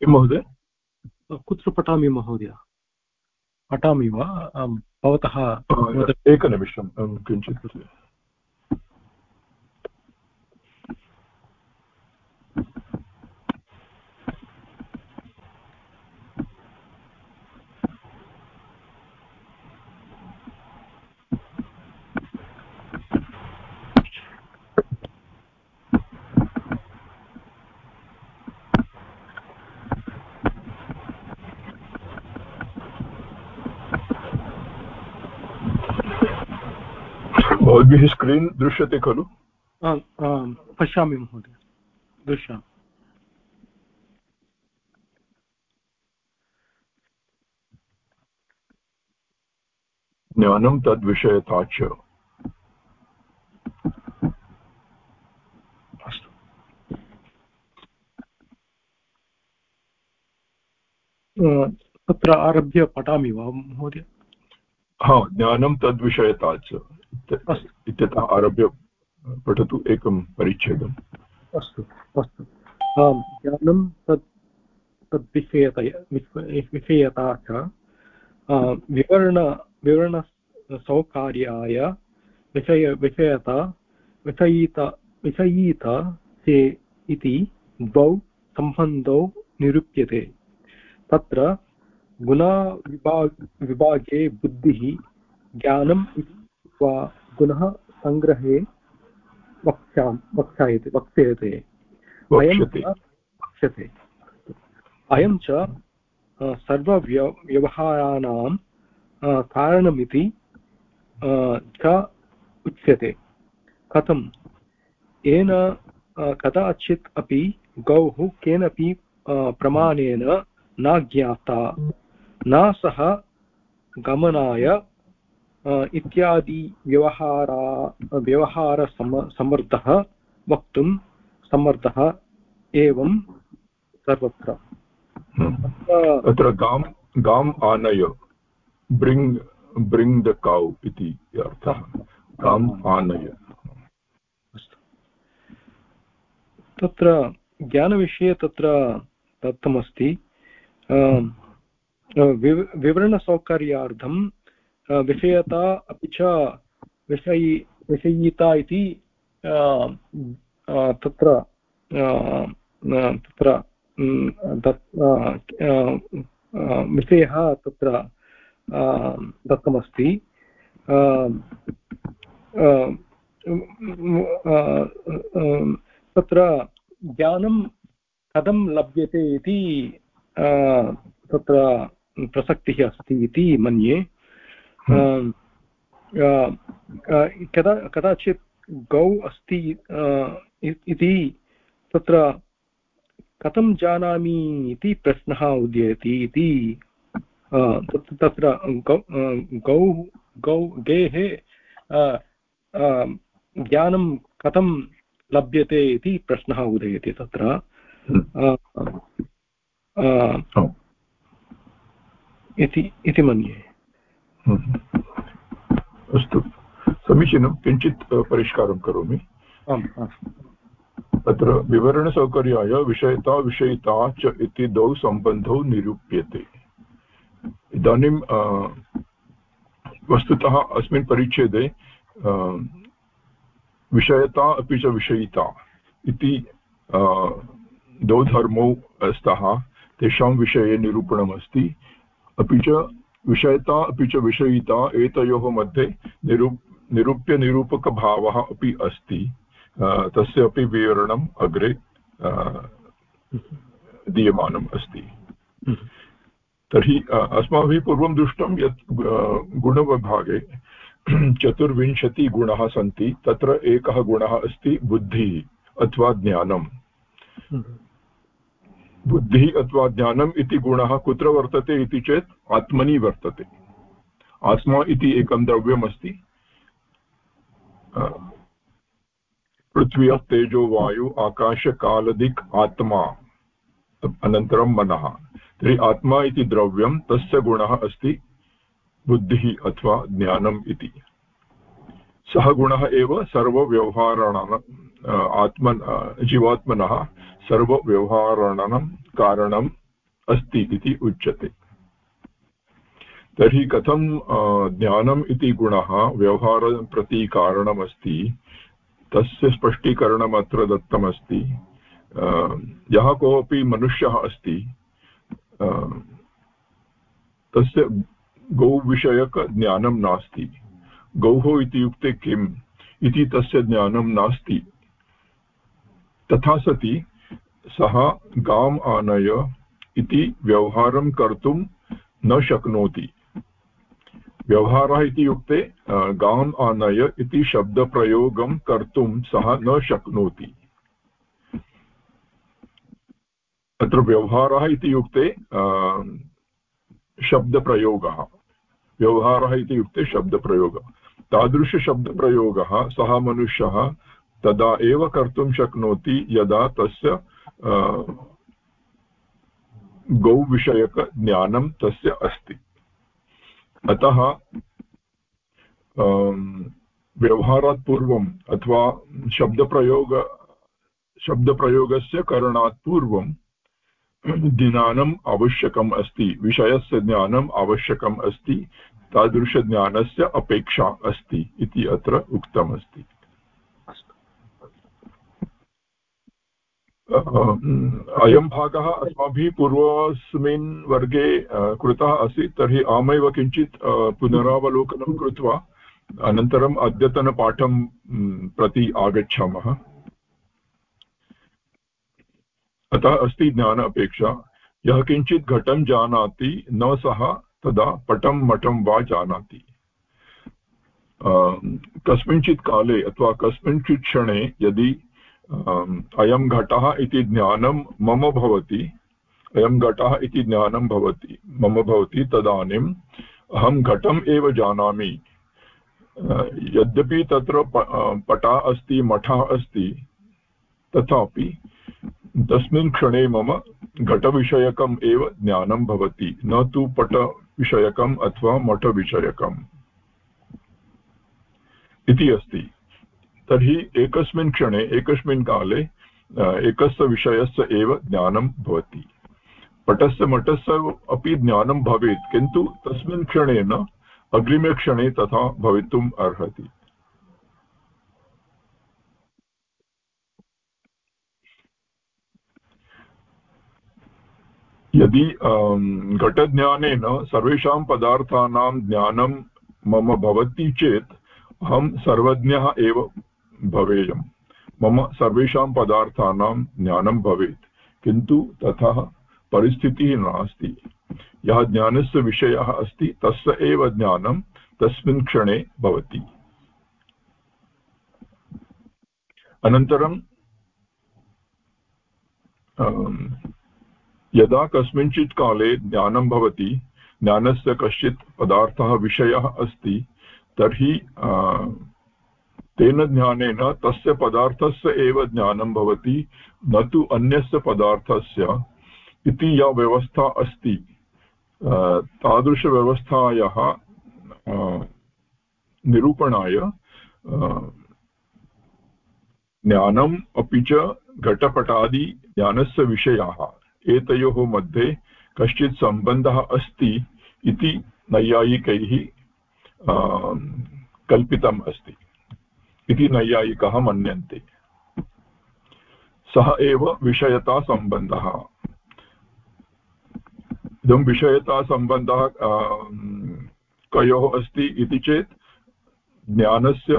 किं महोदय? कुत्र पठामि महोदय? पठामि वा? भवतः एकनिमिषं किञ्चित् भवद्भिः स्क्रीन् दृश्यते खलु। पश्यामि महोदय दृश्यामि। ज्ञानं तद्विषयता च तत्र आरभ्य पठामि वा महोदय? हा ज्ञानं तद्विषयता च इत्यतः आरभ्य पठतु एकं परिच्छेदम्। अस्तु अस्तु। ज्ञानं तत् तद्विषयतय विषयता च विवरण विवरणसौकार्याय विषय विषयता विषयित विषयीत से इति द्वौ सम्बन्धौ निरूप्यते। तत्र गुणाविभाग विभागे बुद्धिः ज्ञानम् इति वा गुणः सङ्ग्रहे वक्ष्यां वक्ष्यायते वक्ष्यते। अयं वक्ष्यते। अयं च सर्वव्य व्यवहाराणां कारणमिति च उच्यते। कथं येन कदाचित् अपि गौः केनपि प्रमाणेन न ज्ञाता न सह गमनाय इत्यादि व्यवहारा व्यवहारसम समर्थः वक्तुं समर्थः एवं सर्वत्र अत्र गां गाम् आनय ब्रिङ्ग् ब्रिङ्ग् द कौ इति अर्थः। गाम् आनय। तत्र ज्ञानविषये तत्र दत्तमस्ति। विवरणसौकर्यार्थं विषयता अपि च विषयी, विषयिता इति तत्र तत्र विषयः तत्र दत्तमस्ति। तत्र ज्ञानं कथं लभ्यते इति तत्र प्रसक्तिः अस्ति इति मन्ये। कदा कदाचित् गौ अस्ति इति तत्र कथं जानामि इति प्रश्नः उद्येति इति तत्र गौ गौ गौ गेः ज्ञानं कथं लभ्यते इति प्रश्नः उदयति तत्र. इति मन्ये। अस्तु। समीचीनं किञ्चित् परिष्कारं करोमि। अत्र विवरणसौकर्याय विषयता विषयिता च इति द्वौ सम्बन्धौ निरूप्यते। इदानीं वस्तुतः अस्मिन् परिच्छेदे विषयता अपि च विषयिता इति द्वौ धर्मौ स्तः तेषां विषये निरूपणमस्ति। अपि च विषयता अपि च विषयिता एतयोः मध्ये निरू निरूप्यनिरूपकभावः अपि अस्ति। तस्य अपि विवरणम् अग्रे दीयमानम् अस्ति। तर्हि अस्माभिः पूर्वं दृष्टं यत् गुणविभागे चतुर्विंशतिगुणाः सन्ति, तत्र एकः गुणः अस्ति बुद्धिः अथवा ज्ञानम्। बुद्धिः अथवा ज्ञानम् इति गुणः कुत्र वर्तते इति चेत् आत्मनि वर्तते। आत्मा इति एकं द्रव्यमस्ति। पृथ्वी तेजो, वायु आकाशकालदिक् आत्मा अनन्तरं मनः। तर्हि आत्मा इति द्रव्यं, तस्य गुणः अस्ति बुद्धिः अथवा ज्ञानम् इति। सः गुणः एव सर्वव्यवहाराणाम् जीवात्मनः सर्वव्यवहाराणां कारणं अस्ति इति उच्यते। तर्हि कथं ज्ञानम् इति गुणः व्यवहारं प्रति कारणमस्ति? तस्य स्पष्टीकरणम् अत्र दत्तमस्ति। यः कोऽपि मनुष्यः अस्ति तस्य गौविषयकज्ञानं नास्ति। गौः इत्युक्ते किम्? इति तस्य ज्ञानं नास्ति। तथा सति सः गाम् आनय इति व्यवहारं कर्तुं न शक्नोति। व्यवहारः इत्युक्ते गाम् आनय इति शब्दप्रयोगं कर्तुं सः न शक्नोति। अत्र व्यवहारः इत्युक्ते शब्दप्रयोगः। व्यवहारः इत्युक्ते शब्दप्रयोगः। तादृशशब्दप्रयोगः सः मनुष्यः तदा एव कर्तुं शक्नोति यदा तस्य गौविषयकज्ञानं तस्य अस्ति। अतः व्यवहारात् पूर्वम् अथवा शब्दप्रयोग, शब्दप्रयोगस्य करणात् पूर्वं ज्ञानम् आवश्यकम् अस्ति, विषयस्य ज्ञानम् आवश्यकम् अस्ति, तादृशज्ञानस्य अपेक्षा अस्ति इति अत्र उक्तमस्ति। अयं भागः अस्माभिः पूर्वस्मिन् वर्गे कृतः आसीत्, तर्हि अहमेव किञ्चित् पुनरावलोकनं कृत्वा, अनन्तरम् अद्यतनपाठं प्रति आगच्छामः। अतः अस्ति ज्ञान अपेक्षा। यः किञ्चित् घटं जानाति, न सः तदा पटं मठं वा जानाति। कस्मिंश्चित् काले अथवा कस्मिंश्चित् क्षणे यदि अयं घटः इति ज्ञानं मम भवति। अयं घटः इति ज्ञानं भवति। मम भवति तदानीम् अहं घटम् एव जानामि। यद्यपि तत्र पटा अस्ति, मठः अस्ति, तथापि तस्मिन् क्षणे मम घटविषयकम् एव ज्ञानं भवति। न तु पटविषयकम् अथवा मठविषयकम्। इति अस्ति। तर्हि एकस्मिन् क्षणे, एकस्मिन् काले एकस्य विषयस्य एव ज्ञानं भवति। पटस्य मठस्य अपि ज्ञानं भवेत्, किन्तु तस्मिन् न, अग्रिमे क्षणे तथा भवितुम् अर्हति। यदि घटज्ञानेन सर्वेषां पदार्थानां ज्ञानं मम भवति चेत्, अहं सर्वज्ञः एव भवेयम्। मम सर्वेषां पदार्थानां ज्ञानं भवेत्, किन्तु तथा परिस्थितिः नास्ति। यः ज्ञानस्य विषयः अस्ति, तस्य एव ज्ञानं तस्मिन् क्षणे भवति। अनन्तरं यदा कस्मिंश्चित् काले ज्ञानं भवति, ज्ञानस्य कश्चित् पदार्थः विषयः अस्ति, तर्हि तेन ज्ञानेन तस्य पदार्थस्य एव ज्ञानं भवति, न तु अन्यस्य पदार्थस्य। इति या व्यवस्था अस्ति। तादृशव्यवस्थायाः निरूपणाय ज्ञानम् अपि च घटपटादि ज्ञानस्य विषयाः, एतयोः मध्ये कश्चित् सम्बन्धः अस्ति इति नैयायिकैः कल्पितम् अस्ति। इति नैयायिकः मन्यन्ते। सः एव विषयतासम्बन्धः इदं विषयतासम्बन्धः कयोः अस्ति इति चेत् ज्ञानस्य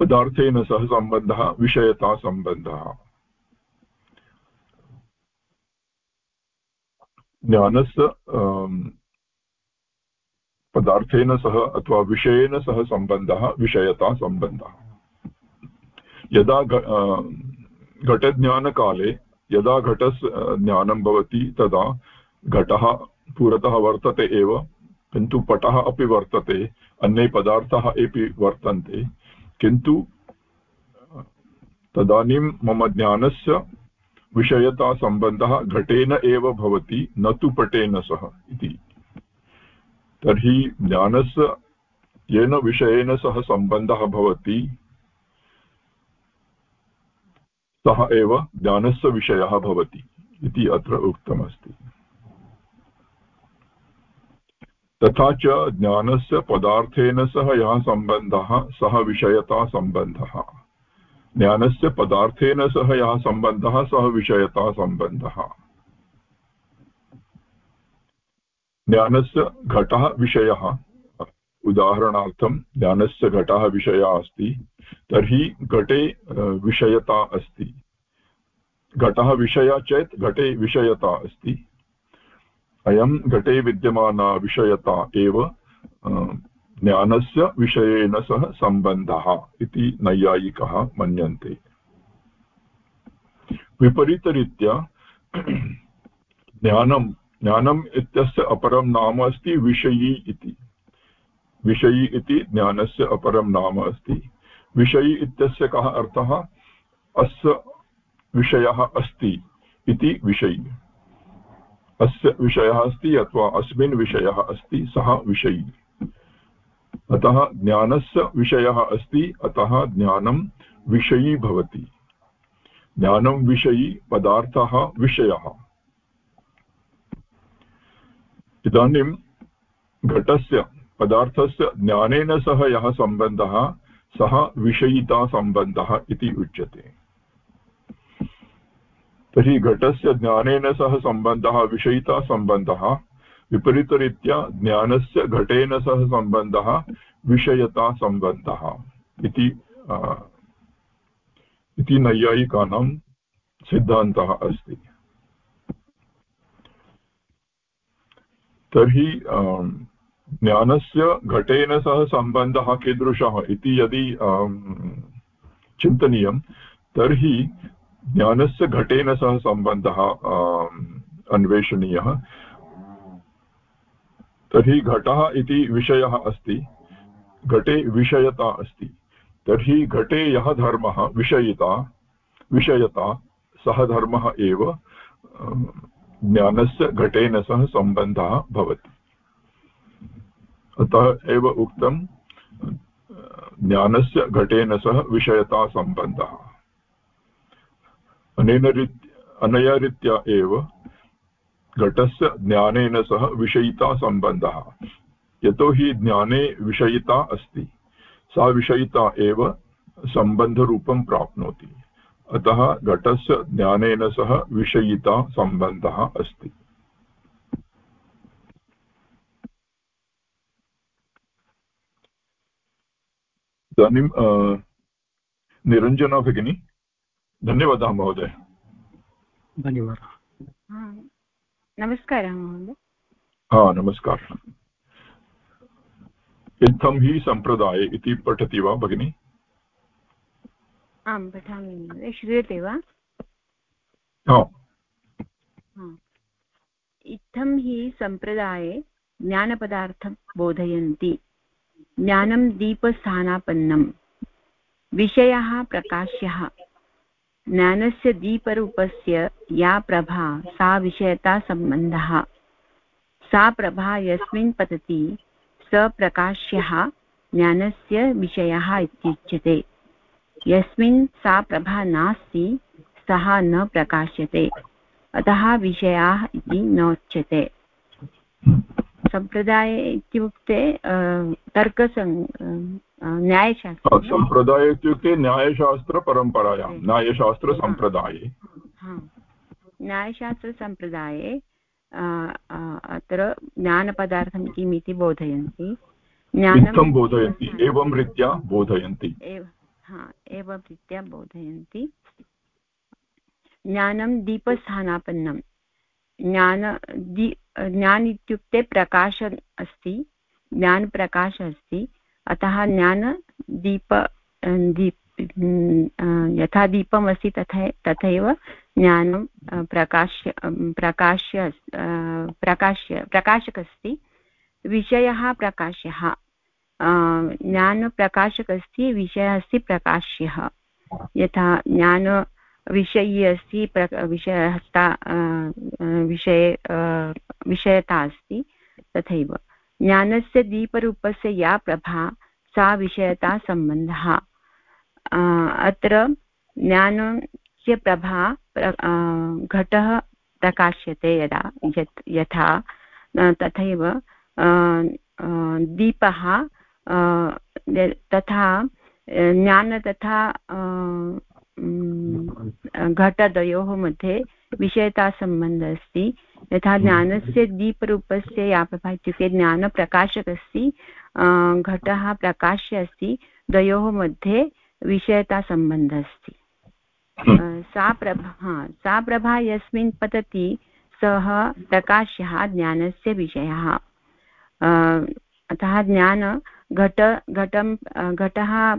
पदार्थेन सह सम्बन्धः विषयतासम्बन्धः ज्ञानस्य पदार्थेन सह अथवा विषयेन सह सम्बन्धः विषयतासम्बन्धः यदा घटज्ञानकाले यदा घटस्य ज्ञानं भवति तदा घटः पुरतः वर्तते एव, किन्तु पटः अपि वर्तते, अन्ये पदार्थाः अपि वर्तन्ते। किन्तु, तदानीं मम ज्ञानस्य विषयतासम्बन्धः घटेन एव भवति, न तु पटेन सह इति। तर्हि ज्ञानस्य येन विषयेन सह सम्बन्धः भवति। सः एव ज्ञानस्य विषयः भवति इति अत्र उक्तमस्ति। तथा च ज्ञानस्य पदार्थेन सह यः सम्बन्धः, सः विषयतासम्बन्धः ज्ञानस्य पदार्थेन सह यः सम्बन्धः, सः विषयतासम्बन्धः ज्ञानस्य घटः विषयः। उदाहरणार्थं, ज्ञानस्य घटः विषयः अस्ति, तर्हि घटे विषयता अस्ति। घटः विषयः चेत् घटे विषयता अस्ति। अयं घटे विद्यमाना विषयता एव ज्ञानस्य विषयेन सह सम्बन्धः इति नैयायिकः मन्यन्ते। विपरीतरीत्या, ज्ञानं ज्ञानम् इत्यस्य अपरं नाम अस्ति विषयी इति। विषयी इति ज्ञानस्य अपरं नाम अस्ति। विषयी इत्यस्य कः अर्थः? अस्य विषयः अस्ति इति विषयी। अस्य विषयः अस्ति अथवा अस्मिन् विषयः अस्ति, सः विषयी। अतः ज्ञानस्य विषयः अस्ति, अतः ज्ञानं विषयी भवति। ज्ञानं विषयी पदार्थः विषयः। इदानीं घटस्य पदार्थस्य ज्ञानेन सह यः सम्बन्धः, सः विषयितासम्बन्धः इति उच्यते। तर्हि घटस्य ज्ञानेन सह सम्बन्धः विषयितासम्बन्धः विपरीतरीत्या ज्ञानस्य घटेन सह सम्बन्धः विषयतासम्बन्धः इति इति नैयायिकानां सिद्धान्तः अस्ति। तर्हि ज्ञानस्य घटेन सह सम्बन्धः कीदृशः इति यदि चिन्तनीयं, तर्हि ज्ञानस्य घटेन सह सम्बन्धः अन्वेषणीयः। तर्हि घटः इति विषयः अस्ति, घटे विषयता अस्ति। तर्हि घटे यः धर्मः, विषयिता, विषयता, सः धर्मः एव ज्ञानस्य घटेन सह सम्बन्धः भवति। अतः एव उक्तं, ज्ञानस्य घटेन सह विषयतासम्बन्धः अनेन रीत् अनया रीत्या एव घटस्य ज्ञानेन सह विषयितासम्बन्धः यतोहि ज्ञाने विषयिता अस्ति, सा विषयिता एव सम्बन्धरूपं प्राप्नोति। अतः घटस्य ज्ञानेन सह विषयिता सम्बन्धः अस्ति। इदानीं निरञ्जना भगिनी धन्यवादः महोदय। धन्यवादः। नमस्कारः महोदय। हा नमस्कारः। इत्थं हि सम्प्रदाये इति पठति वा भगिनि? आं पठामि महोदय श्रूयते वा? इत्थं हि सम्प्रदाये ज्ञानपदार्थं बोधयन्ति। ज्ञानं दीपस्थानापन्नं विषयः प्रकाश्यः। ज्ञानस्य दीपरूपस्य या प्रभा सा विषयतासम्बन्धः सा प्रभा यस्मिन् पतति स प्रकाश्यः ज्ञानस्य विषयः इत्युच्यते। यस्मिन् सा प्रभा नास्ति सः न प्रकाश्यते। अतः विषयाः इति नोच्यते। सम्प्रदाये इत्युक्ते तर्कसङ् न्यायशास्त्र सम्प्रदाय इत्युक्ते न्यायशास्त्रपरम्परायां न्यायशास्त्रसम्प्रदाये न्यायशास्त्रसम्प्रदाये अत्र ज्ञानपदार्थं किम् इति बोधयन्ति। ज्ञानं बोधयन्ति एवं रीत्या बोधयन्ति। एवं रीत्या बोधयन्ति। ज्ञानं दीपस्थानापन्नं। ज्ञान, दि, ज्ञान इत्युक्ते प्रकाश अस्ति ज्ञानप्रकाश अस्ति। अतः ज्ञानदीप दीप यथा दीपम् अस्ति तथा, तथैव ज्ञानं प्रकाश्य प्रकाश्य प्रकाश्य प्रकाशक अस्ति विषयः प्रकाश्यः। ज्ञानप्रकाशक अस्ति विषयः अस्ति प्रकाश्यः। यथा ज्ञान विषयी अस्ति विषयस्ता विषये विषयता अस्ति, तथैव। ज्ञानस्य दीपरूपस्य या प्रभा, सा विषयता सम्बन्धः। अत्र ज्ञानस्य प्रभा घटः प्रकाश्यते यदा यथा तथैव दीपः तथा ज्ञान तथा घटद्वयोः मध्ये विषयतासम्बन्धः अस्ति। यथा ज्ञानस्य दीपरूपस्य या प्रभा इत्युक्ते ज्ञानप्रकाशकस्ति घटः प्रकाश्य अस्ति, द्वयोः मध्ये विषयतासम्बन्धः अस्ति। सा प्रभा सा प्रभा यस्मिन् पतति, सः प्रकाशः ज्ञानस्य विषयः। अतः ज्ञान घट, घटं, घटः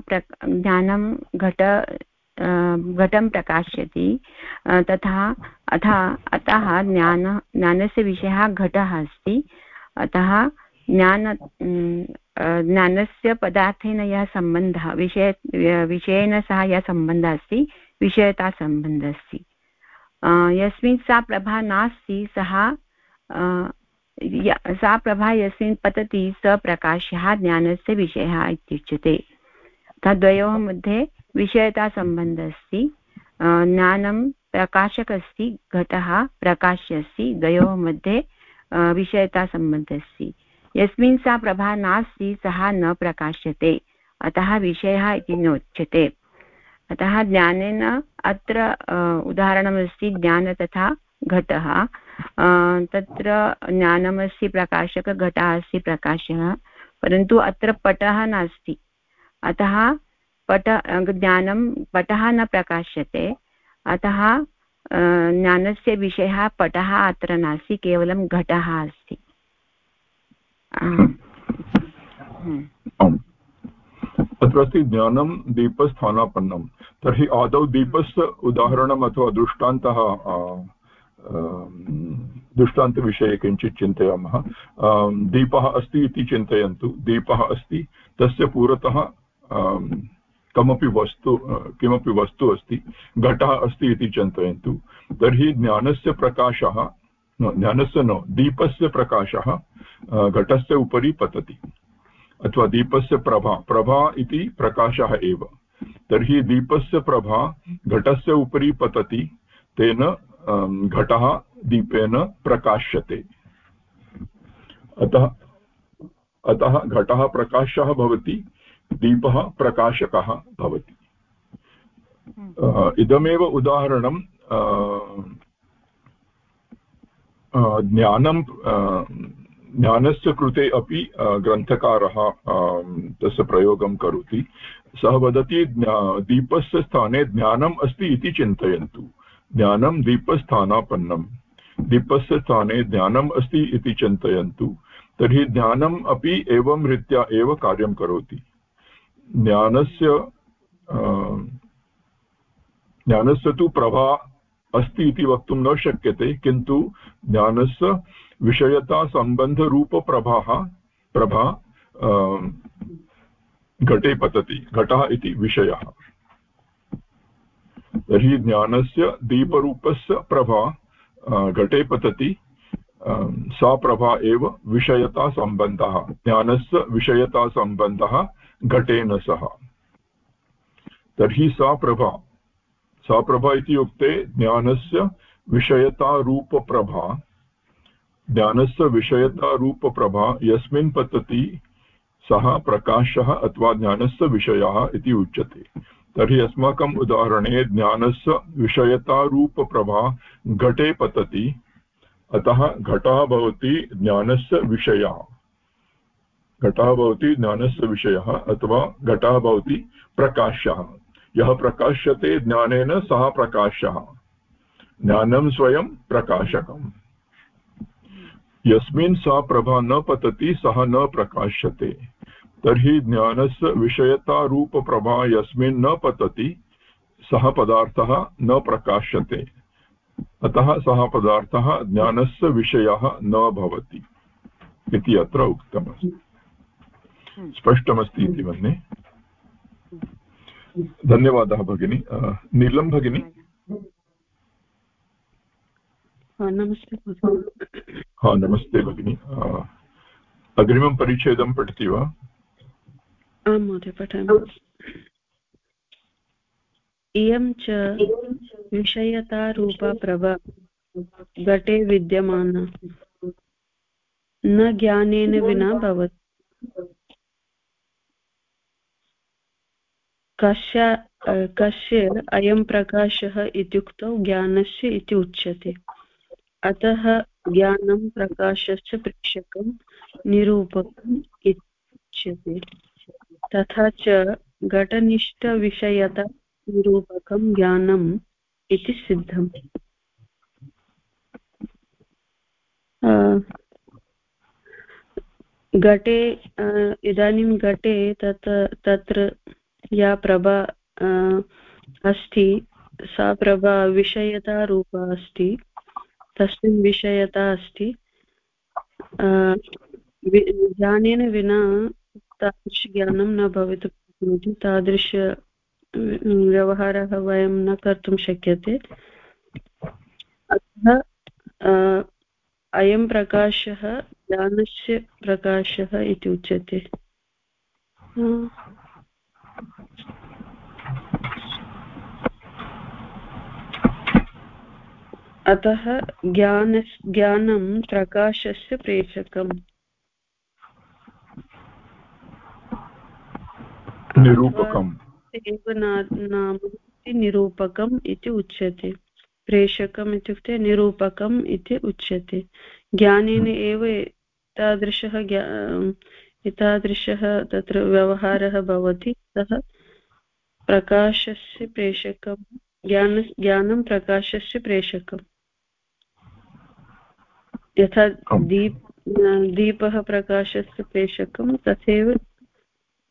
ज्ञानं घट घटं प्रकाश्यति तथा, अथ, अतः ज्ञान, ज्ञानस्य विषयः घटः अस्ति। अतः ज्ञान ज्ञानस्य पदार्थेन यः सम्बन्धः, विषय, विषयेन सह यः सम्बन्धः अस्ति विषयतासम्बन्धः अस्ति। यस्मिन् सा प्रभा नास्ति, सः सा प्रभा यस्मिन् पतति स प्रकाशः ज्ञानस्य विषयः इत्युच्यते। तद्वयोः मध्ये विषयतासम्बन्धः अस्ति ज्ञानं प्रकाशक अस्ति घटः प्रकाश्य अस्ति द्वयोः मध्ये विषयतासम्बन्धः अस्ति यस्मिन् सा प्रभा नास्ति, सः न प्रकाश्यते, अतः विषयः इति नोच्यते। अतः ज्ञानेन अत्र उदाहरणमस्ति, ज्ञान तथा घटः तत्र ज्ञानमस्ति प्रकाशकघटः अस्ति प्रकाशः परन्तु अत्र पटः नास्ति। अतः पट ज्ञानं पटः न प्रकाश्यते। अतः ज्ञानस्य विषयः पटः अत्र नास्ति केवलं घटः अस्ति। अत्र अस्ति ज्ञानं दीपस्थानापन्नं। तर्हि आदौ दीपस्य उदाहरणम् अथवा दृष्टान्तः दृष्टान्तविषये किञ्चित् चिन्तयामः। दीपः अस्ति इति चिन्तयन्तु। दीपः अस्ति, तस्य पुरतः कमपि वस्तु किमपि वस्तु अस्ति, घटः अस्ति इति चिन्तयन्तु। तर्हि ज्ञानस्य प्रकाशः ज्ञानस्य न, दीपस्य प्रकाशः घटस्य उपरि पतति। अथवा दीपस्य प्रभा प्रभा इति प्रकाशः एव। तर्हि दीपस्य प्रभा घटस्य उपरि पतति, तेन घटः दीपेन प्रकाश्यते। अतः अतः घटः प्रकाशः भवति दीपः प्रकाशकः भवति। इदमेव उदाहरणं ज्ञानं ज्ञानस्य कृते अपि ग्रन्थकारः तस्य प्रयोगं करोति। सः वदति दीपस्य स्थाने ज्ञानम् अस्ति इति चिन्तयन्तु। ज्ञानं दीपस्थानापन्नं। दीपस्य स्थाने ज्ञानम् अस्ति इति चिन्तयन्तु। तर्हि ज्ञानम् अपि एवं रीत्या एव कार्यं करोति। ज्ञानस्य ज्ञानस्य तु प्रभा अस्ति इति वक्तुं न शक्यते, किन्तु ज्ञानस्य विषयतासम्बन्धरूपप्रभाः प्रभा घटे पतति, घटः इति विषयः। तर्हि ज्ञानस्य दीपरूपस्य प्रभा घटे पतति सा प्रभा एव विषयतासम्बन्धः ज्ञानस्य विषयतासम्बन्धः घटेन सह। तर्हि सा प्रभा सा प्रभा इत्युक्ते ज्ञानस्य विषयतारूपप्रभा ज्ञानस्य विषयतारूपप्रभा यस्मिन् पतति सः प्रकाशः अथवा ज्ञानस्य विषयः इति उच्यते। तर्हि अस्माकम् उदाहरणे ज्ञानस्य विषयतारूपप्रभा घटे पतति। अतः घटः भवति ज्ञानस्य विषयः। घटः भवति ज्ञानस्य विषयः अथवा घटः भवति प्रकाशः। यः प्रकाश्यते ज्ञानेन सः प्रकाशः। ज्ञानं स्वयं प्रकाशकम्। यस्मिन् सा प्रभा न पतति, सः न प्रकाश्यते। तर्हि ज्ञानस्य विषयतारूपप्रभा यस्मिन् न पतति सः पदार्थः न प्रकाश्यते। अतः सः पदार्थः ज्ञानस्य विषयः न भवति इति अत्र उक्तमस्ति। स्पष्टमस्ति इति मन्ये। धन्यवादः भगिनी। नीलं भगिनी? नमस्ते। हा नमस्ते भगिनि। अग्रिमं परिच्छेदं पठति वा? आं महोदय पठामि इयं च विषयतारूपा घटे विद्यमान न ज्ञानेन विना भवति कस्य कस्य अयं प्रकाशः इत्युक्तौ ज्ञानस्य इति उच्यते अतः ज्ञानं प्रकाशस्य प्रेक्षकं निरूपकम् इत्युच्यते तथा च घटनिष्ठविषयता निरूपकं ज्ञानम् इति सिद्धम्। घटे इदानीं घटे तत्, तत्र या प्रभा अस्ति, सा प्रभा विषयतारूपा अस्ति, तस्मिन् विषयता अस्ति। ज्ञानेन विना तादृशज्ञानं न भवितुं शक्नोति। तादृश व्यवहारः वयं न कर्तुं शक्यते। अतः अयं प्रकाशः ज्ञानस्य प्रकाशः इति उच्यते। अतः ज्ञान ज्ञानं प्रकाशस्य प्रेषकम्। निरूपकम्। नाम निरूपकम् इति उच्यते। प्रेषकम् इत्युक्ते निरूपकम् इति उच्यते। ज्ञानेन एव एतादृशः एतादृशः तत्र व्यवहारः भवति। सः प्रकाशस्य प्रेषकं ज्ञान ज्ञानं प्रकाशस्य प्रेषकम्। यथा दीप दीपः प्रकाशस्य प्रेषकं तथैव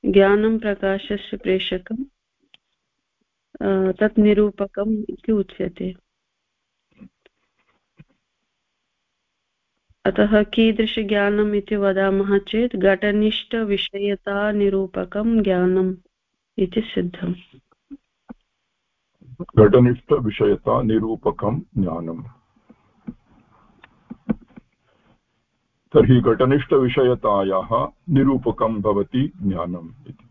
ज्ञानं प्रकाशस्य प्रेषकं तत् निरूपकम् इति उच्यते। अतः कीदृशज्ञानम् इति वदामः चेत् घटनिष्ठविषयतानिरूपकं ज्ञानम् इति सिद्धम्। घटनिष्ठविषयतानिरूपकं ज्ञानम्। तर्हि घटनिष्ठविषयतायाः निरूपकं भवति ज्ञानम् इति।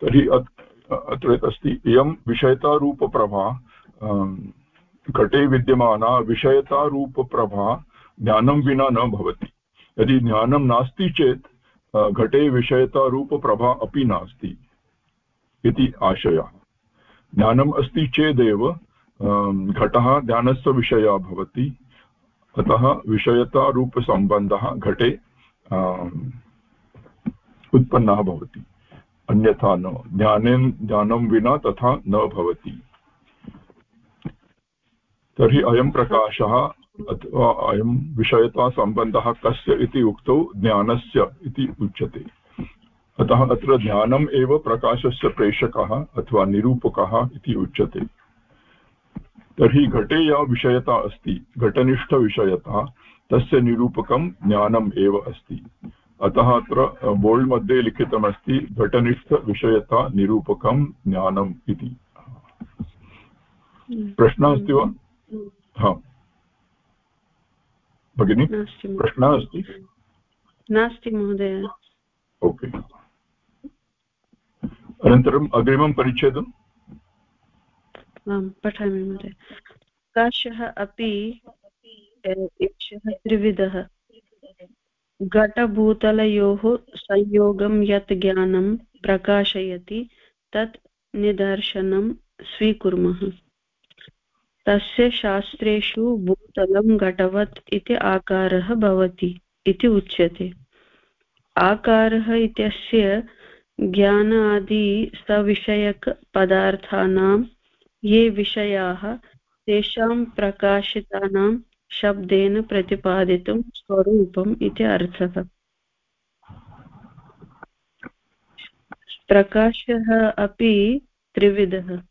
तर्हि अत्र अस्ति, इयं विषयतारूपप्रभा घटे विद्यमाना विषयतारूपप्रभा ज्ञानं विना न भवति। यदि ज्ञानं नास्ति चेत् घटे विषयतारूपप्रभा अपि नास्ति इति आशयः। ज्ञानम् अस्ति चेदेव घटः ज्ञानस्य विषयः भवति। अतः विषयतारूपसम्बन्धः घटे उत्पन्नः भवति। अन्यथा न, ज्ञानेन, ज्ञानं विना तथा न भवति। तर्हि अयं प्रकाशः अथवा अयं विषयतासम्बन्धः कस्य इति उक्तौ ज्ञानस्य इति उच्यते। अतः अत्र ज्ञानम् एव प्रकाशस्य प्रेषकः अथवा निरूपकः इति उच्यते। तर्हि घटे या विषयता अस्ति घटनिष्ठविषयता तस्य निरूपकं ज्ञानम् एव अस्ति। अतः अत्र बोल्ड् मध्ये लिखितमस्ति घटनिष्ठविषयता निरूपकं ज्ञानम् इति। प्रश्नः अस्ति वा? हा। भगिनि प्रश्नः अस्ति? नास्ति महोदय। ओके। अनन्तरम् अग्रिमं परिच्छेदम्? आम् पठामि महोदय। प्रकाशः अपि एषः त्रिविधः। घटभूतलयोः संयोगं यत् ज्ञानं प्रकाशयति, तत् निदर्शनं स्वीकुर्मः। तस्य शास्त्रेषु भूतलं घटवत् इति आकारः भवति इति उच्यते। आकारः इत्यस्य ज्ञान आदि सविषयकपदार्थानां ये विषयाः तेषां प्रकाशितानां शब्देन प्रतिपादितुं स्वरूपम् इति अर्थः। प्रकाशः अपि त्रिविधः।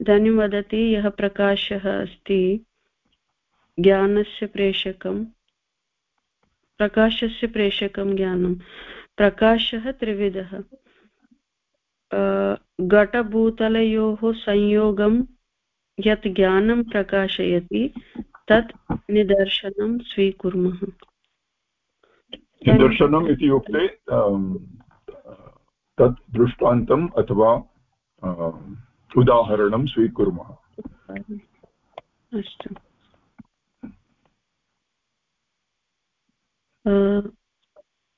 इदानीं वदति, यः प्रकाशः अस्ति, ज्ञानस्य प्रेषकं, प्रकाशस्य प्रेषकं ज्ञानं। प्रकाशः त्रिविधः। घटभूतलयोः संयोगं यत् ज्ञानं प्रकाशयति तत् निदर्शनं स्वीकुर्मः। निदर्शनम् इत्युक्ते तत् दृष्टान्तम् अथवा उदाहरणं स्वीकुर्मः। अस्तु।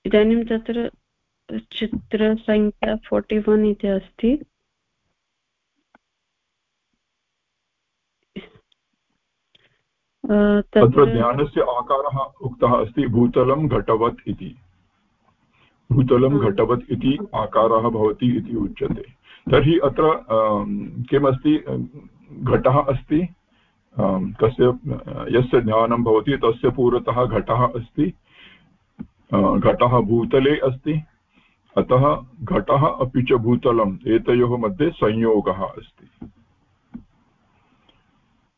इदानीं तत्र चित्रसङ्ख्या फोर्टि वन् इति अस्ति. तत्र ज्ञानस्य आकारः उक्तः अस्ति भूतलं घटवत् इति. भूतलं घटवत् इति आकारः भवति इति उच्यते. तर्हि अत्र किमस्ति? घटः अस्ति. कस्य यस्य ज्ञानं भवति तस्य पुरतः घटः अस्ति. घटः भूतले अस्ति. अतः घटः अपि च भूतलम् एतयोः मध्ये संयोगः अस्ति।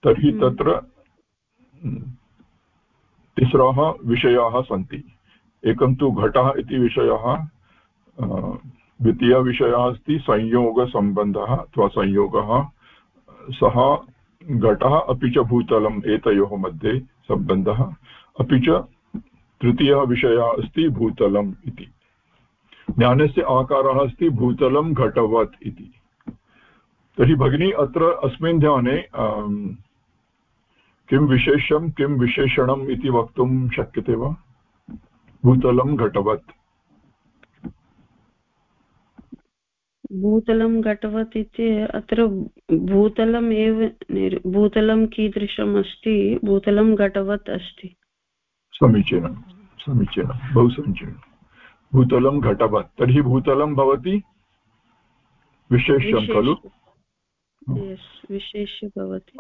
तर्हि हम्म। तत्र तिस्रः विषयाः सन्ति। एकं तु घटः इति विषयः द्वितीयविषयः अस्ति संयोगसम्बन्धः अथवा संयोगः। सः घटः अपि च भूतलम् एतयोः मध्ये सम्बन्धः। अपि च तृतीयः विषयः अस्ति भूतलम् इति। ज्ञानस्य आकारः अस्ति भूतलं घटवत् इति। तर्हि भगिनी अत्र अस्मिन् ध्याने किं विशेषं किं विशेषणम् इति वक्तुं शक्यते वा? भूतलं घटवत्। भूतलं घटवत् इति अत्र भूतलम् एव भूतलं कीदृशम् अस्ति भूतलं घटवत् अस्ति। समीचीनं समीचीनं बहु समीचीनं। भूतलं घटवत्। तर्हि भूतलं भवति विशेष्यं खलु।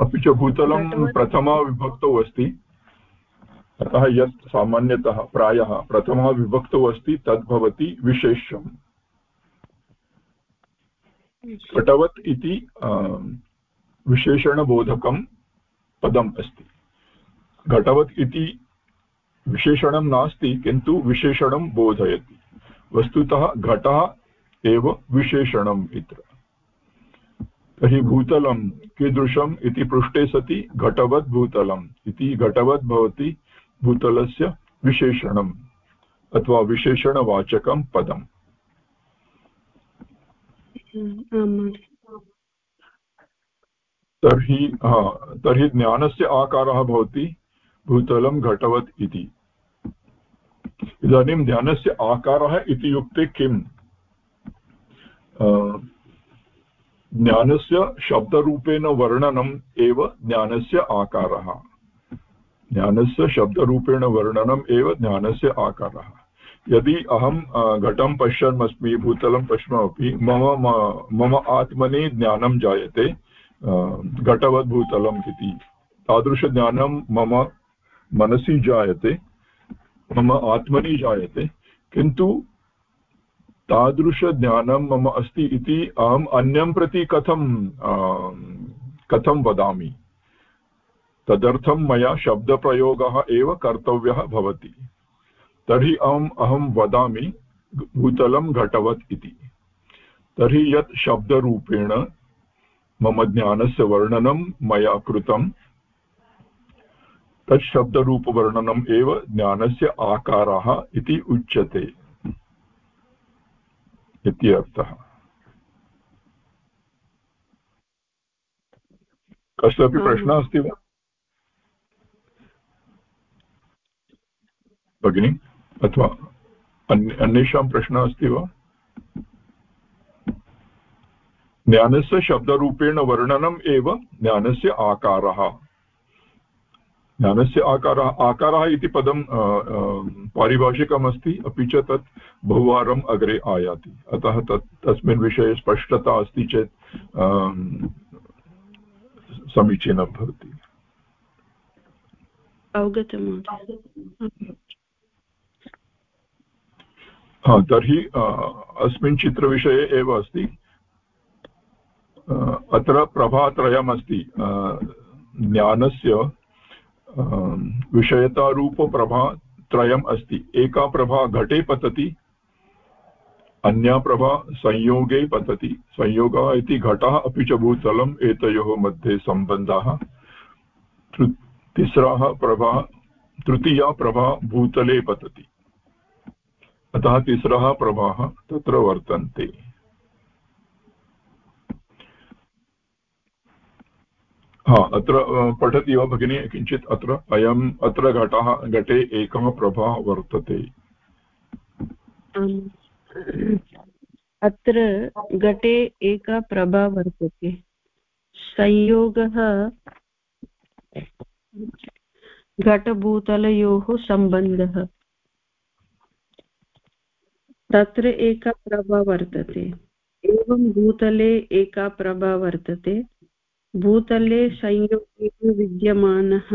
अपि च भूतलं प्रथमाविभक्तौ अस्ति। अतः यत् सामान्यतः प्रायः प्रथमाविभक्तौ अस्ति तद् भवति विशेष्यम्। घटवत् इति विशेषणबोधकं पदम् अस्ति। घटवत् इति विशेषणं नास्ति किन्तु विशेषणं बोधयति। वस्तुतः घटः एव विशेषणम् इति तर्हि भूतलं कीदृशम् इति पृष्टे सति घटवद् भूतलम् इति घटवद् भवति भूतलस्य विशेषणम् अथवा विशेषणवाचकं पदम्। तर्हि तर्हि ज्ञानस्य आकारः भवति भूतलं घटवत् इति। इदानीं ध्यानस्य आकारः इति युक्ते किम्? ज्ञानस्य शब्दरूपेण वर्णनम् एव ज्ञानस्य आकारः। ज्ञानस्य शब्दरूपेण वर्णनम् एव ज्ञानस्य आकारः। यदि अहं घटं पश्यन् अस्मि भूतलं पश्यामपि मम मम आत्मनि ज्ञानं जायते घटवद्भूतलम् इति। तादृशज्ञानं मम मनसि जायते। मम आत्मनि जायते, किन्तु तादृशज्ञानं मम अस्ति इति अहम् अन्यं प्रति कथं कथं वदामि? तदर्थं मया शब्दप्रयोगः एव कर्तव्यः भवति। तर्हि अहम्, अहं वदामि, भूतलं घटवत् इति। तर्हि यत् शब्दरूपेण मम ज्ञानस्य वर्णनं मया कृतं तत् शब्दरूपवर्णनम् एव ज्ञानस्य आकारः इति उच्यते इति अर्थः कस्यापि प्रश्नः अस्ति वा? भगिनि अथवा अन्येषां प्रश्नः अस्ति वा? ज्ञानस्य शब्दरूपेण वर्णनम् एव ज्ञानस्य आकारः। ज्ञानस्य आकारः आकारः इति पदं पारिभाषिकमस्ति अपि च तत् बहुवारम् अग्रे आयाति। अतः तत् तस्मिन् विषये स्पष्टता अस्ति चेत् समीचीनं भवति। हा तर्हि अस्मिन् चित्रविषये एव अस्ति। अत्र प्रभात्रयमस्ति ज्ञानस्य विषयतारूपप्रभा त्रयम् अस्ति। एका प्रभा घटे पतति, अन्या प्रभा संयोगे पतति। संयोगः इति घटः अपि च भूतलम्, एतयोः मध्ये सम्बन्धः। तिस्राः प्रभा, तृतीया प्रभा भूतले पतति। अतः तिस्रः प्रभाः तत्र वर्तन्ते। हा, अत्र पठति वा भगिनी किञ्चित् अत्र, अयम्, अत्र घटः, घटे एकः प्रभा वर्तते। अत्र घटे एका प्रभा वर्तते। संयोगः घटभूतलयोः सम्बन्धः। तत्र एका प्रभा वर्तते। एवं भूतले एका प्रभा वर्तते। भूतले संयोगेन विद्यमानः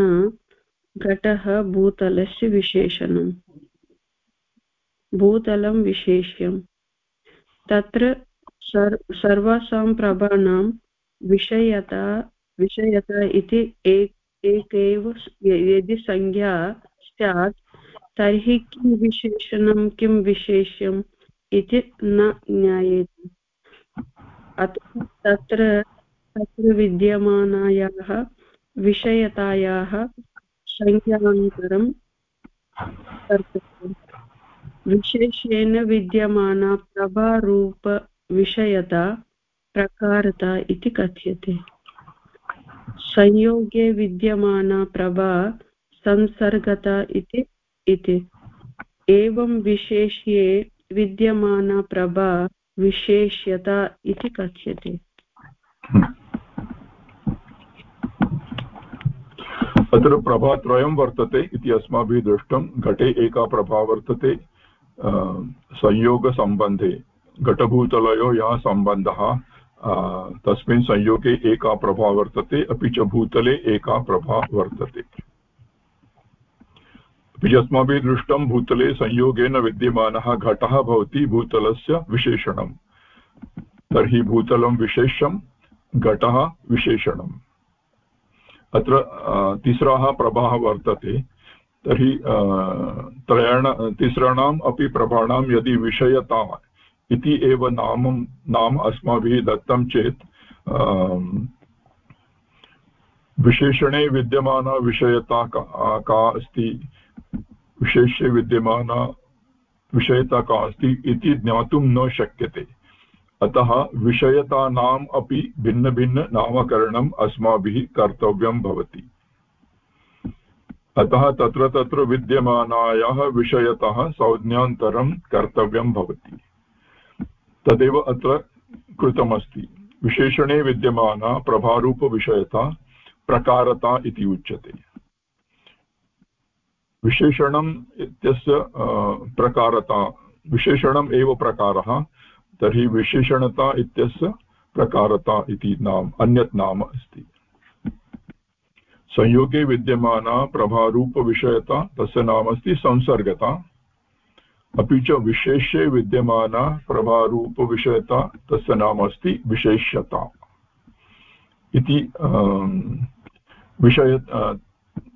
घटः भूतलस्य विशेषणम्। भूतलं विशेष्यम्। तत्र सर्वासां प्रभाणां विषयता विषयता इति एक एव यदि संज्ञा स्यात्, तर्हि किं विशेषणं, किं विशेष्यम् इति न ज्ञायेते। अतः तत्र तत्र विद्यमानायाः विषयतायाः संज्ञान्तरं कर्तव्यम्। विशेषेण विद्यमाना प्रभारूपविषयता प्रकारता इति कथ्यते। संयोगे विद्यमाना प्रभा संसर्गता इति। एवं विशेष्ये विद्यमाना प्रभा विशेष्यता इति कथ्यते। अत्र प्रभात्रयं वर्तते इति अस्माभिः दृष्टं। घटे एका प्रभा वर्तते संयोगसम्बन्धे। घटभूतलयो यः सम्बन्धः तस्मिन् संयोगे एका प्रभा वर्तते, अपि च भूतले एका प्रभा वर्तते। अपि च अस्माभिः दृष्टं भूतले संयोगेन विद्यमानः घटः भवति, भूतलस्य विशेषणम् तर्हि भूतलं विशेषं घटः विशेषणम्। अत्र तिस्रः प्रभाः वर्तते। तर्हि त्रयाण तिस्राणाम् अपि प्रभाणां यदि विषयता इति एव नाम नाम अस्माभिः दत्तं चेत् विशेषणे विद्यमाना विषयता का, का अस्ति विशेष्ये विद्यमाना विषयता का अस्ति इति ज्ञातुं न शक्यते। अतः विषयतानाम् अपि भिन्नभिन्ननामकरणम् अस्माभिः कर्तव्यं भवति। अतः तत्र तत्र विद्यमानायाः विषयतः संज्ञान्तरं कर्तव्यं भवति। तदेव अत्र कृतमस्ति। विशेषणे विद्यमाना प्रभारूपविषयता प्रकारता इति उच्यते। विशेषणम् इत्यस्य प्रकारता। विशेषणम् एव प्रकारः। तर्हि विशेषणता इत्यस्य प्रकारता इति नाम, अन्यत् नाम अस्ति। संयोगे विद्यमाना प्रभारूपविषयता, तस्य नाम अस्ति संसर्गता। अपि च विशेष्ये विद्यमाना प्रभारूपविषयता, तस्य नाम अस्ति विशेष्यता। इति विषय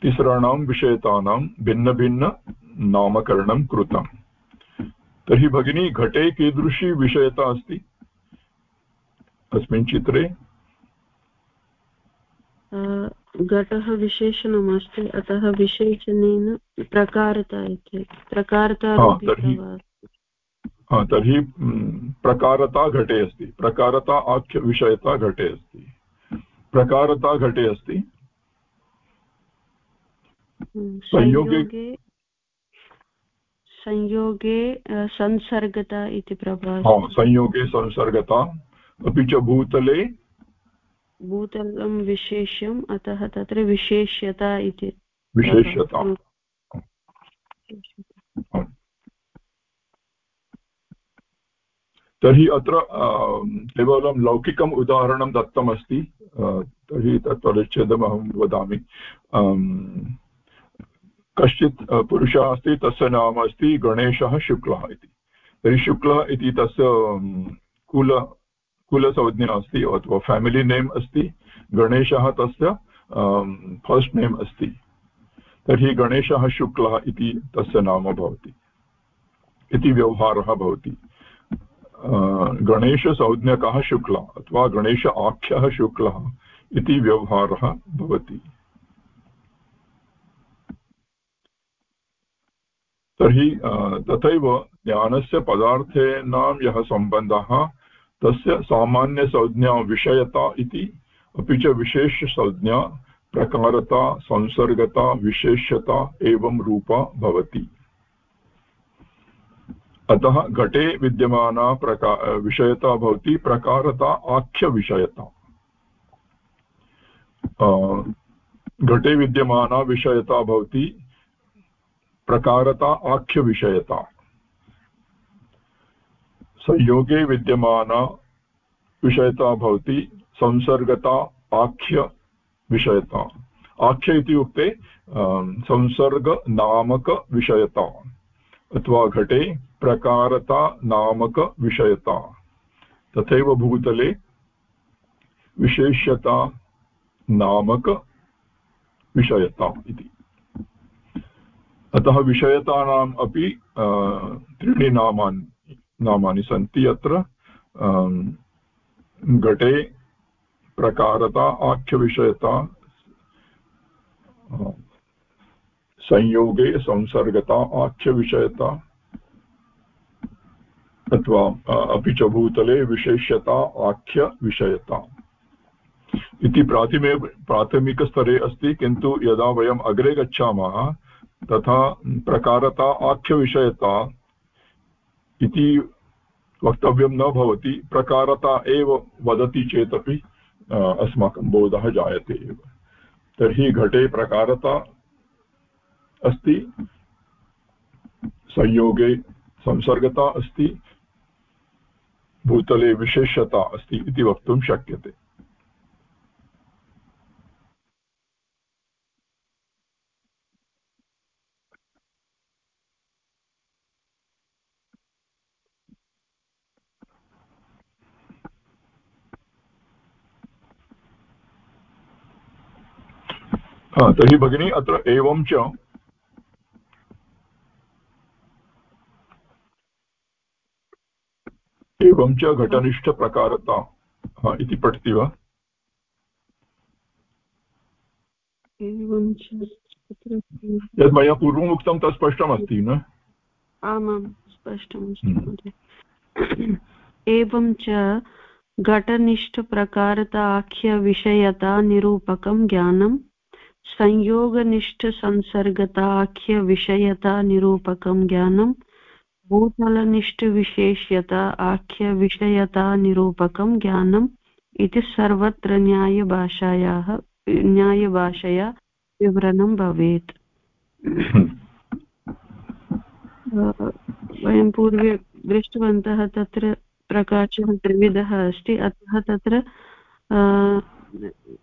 तिसराणां विषयतानां भिन्नभिन्ननामकरणं कृतम्। तर्हि भगिनी घटे कीदृशी विषयता अस्ति? अस्मिन् चित्रे? घटः विशेषणमस्ति अतः विशेषणेन प्रकारता इति प्रकारता तर्हि प्रकारता घटे अस्ति प्रकारता आख्यविषयता घटे अस्ति। प्रकारता घटे अस्ति? संयोगे संयोगे संसर्गता इति प्रभावः संयोगे संसर्गता अपि च भूतले। भूतलं विशेष्यम् अतः तत्र विशेष्यता इति विशेष्यता। तर्हि अत्र केवलं लौकिकम् उदाहरणं दत्तमस्ति। तर्हि तत् परिच्छेदमहं वदामि कश्चित् पुरुषः अस्ति, तस्य नाम अस्ति गणेशः शुक्लः इति। तर्हि शुक्लः इति तस्य कुल, कुलसंज्ञा अस्ति, अथवा फेमिलि नेम् अस्ति। गणेशः तस्य फस्ट् नेम् अस्ति। तर्हि गणेशः शुक्लः इति तस्य नाम भवति। इति व्यवहारः भवति। गणेशसंज्ञकः शुक्लः अथवा गणेश आख्यः शुक्लः इति व्यवहारः भवति। तर्हि तथैव ज्ञानस्य पदार्थेनां यः सम्बन्धः, तस्य सामान्यसंज्ञा विषयता इति, अपि च विशेषसंज्ञा प्रकारता, संसर्गता, विशेष्यता एवं रूपा भवति। अतः घटे विद्यमाना प्रका विषयता भवति, प्रकारता, आख्यविषयता। घटे विद्यमाना विषयता भवति प्रकारता आख्यविषयता। संयोगे विद्यमाना विषयता भवति, संसर्गता आख्यविषयता। आख्य इति उक्ते संसर्गनामकविषयता अथवा घटे प्रकारता नामकविषयता तथैव भूतले विशेष्यता नामकविषयता इति। अतः विषयतानाम् अपि त्रीणि नामानि नामानि सन्ति अत्र घटे, प्रकारता, आख्यविषयता संयोगे, संसर्गता, आख्यविषयता, अथवा अपि च भूतले, विशेष्यता, आख्यविषयता। इति प्राथमे, प्राथमिकस्तरे अस्ति, किन्तु यदा वयम् अग्रे गच्छामः तथा प्रकारता आख्यविषयता इति वक्तव्यं न भवति। प्रकारता एव वदति चेदपि अस्माकं बोधः जायते एव। तर्हि घटे प्रकारता अस्ति, संयोगे संसर्गता अस्ति, भूतले विशेषता अस्ति इति वक्तुं शक्यते। तर्हि भगिनी अत्र एवं च एवं च घटनिष्ठप्रकारता इति पठति वा? यद् मया पूर्वम् उक्तं तत् स्पष्टमस्ति न? आमां स्पष्टमस्ति हम्म। एवं च घटनिष्ठप्रकारताख्यविषयता निरूपकं ज्ञानं संयोगनिष्ठसंसर्गताख्यविषयता निरूपकं ज्ञानं। भूतलनिष्ठविशेष्यता आख्यविषयतानिरूपकं ज्ञानम् इति सर्वत्र न्यायभाषायाः न्यायभाषया विवरणं भवेत्। वयं पूर्वे दृष्टवन्तः तत्र प्रकाशः त्रिविधः अस्ति। अतः तत्र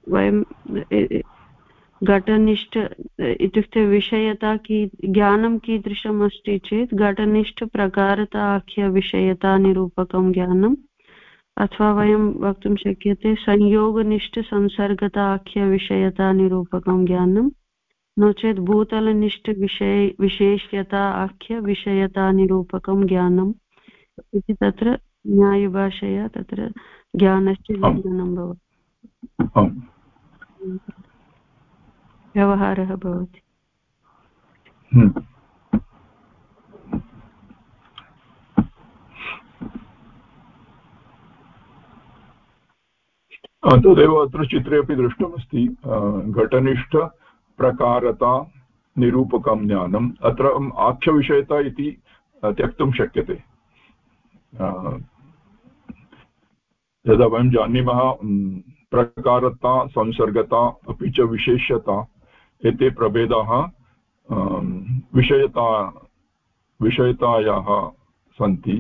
वयं घटनिष्ठ इत्युक्ते विषयता की ज्ञानं कीदृशम् अस्ति चेत् घटनिष्ठप्रकारताख्यविषयतानिरूपकं ज्ञानम्। अथवा वयं वक्तुं शक्यते संयोगनिष्ठसंसर्गताख्यविषयतानिरूपकं ज्ञानं नो चेत् भूतलनिष्ठविषय विशेष्यता आख्यविषयतानिरूपकं ज्ञानम्। इति तत्र न्यायभाषया तत्र ज्ञानस्य विज्ञानं भवति। व्यवहारः भवति। हम्म। तदेव अत्र चित्रे अपि दृष्टमस्ति घटनिष्ठप्रकारता निरूपकं ज्ञानम्। अत्र आख्यविषयता इति त्यक्तुं शक्यते। यदा वयं जानीमः प्रकारता, संसर्गता, अपि च विशेष्यता एते प्रभेदाः विषयता, विषयतायाः सन्ति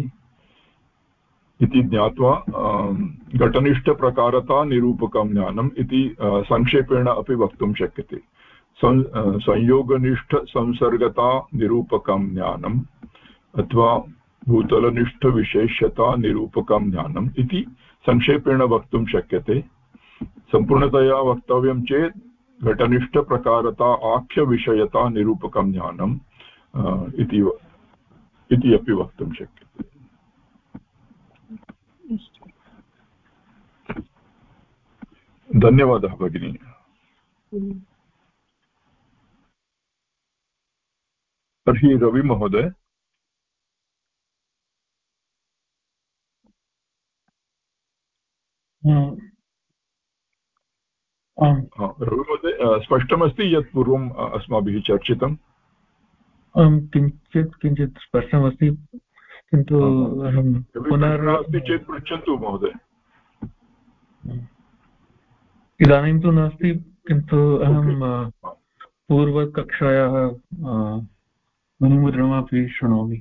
इति ज्ञात्वा घटनिष्ठप्रकारता निरूपकं ज्ञानम् इति संक्षेपेण अपि वक्तुं शक्यते। संयोगनिष्ठसंसर्गता निरूपकं ज्ञानम् अथवा भूतलनिष्ठविशेष्यता निरूपकं ज्ञानम् इति संक्षेपेण वक्तुं शक्यते। सम्पूर्णतया वक्तव्यं चेत् घटनिष्ठप्रकारता आख्यविषयता निरूपकं ज्ञानम् इति अपि वक्तुं शक्यते। धन्यवादः भगिनी। तर्हि रविमहोदय रघुमहोदय स्पष्टमस्ति यत् पूर्वम् अस्माभिः चर्चितम्? किञ्चित् किञ्चित् स्पष्टमस्ति किन्तु अहं पुनः अस्ति चेत् पृच्छन्तु महोदय। इदानीं तु नास्ति किन्तु अहं पूर्वकक्षायाः ध्वनिमुद्रणमपि शृणोमि।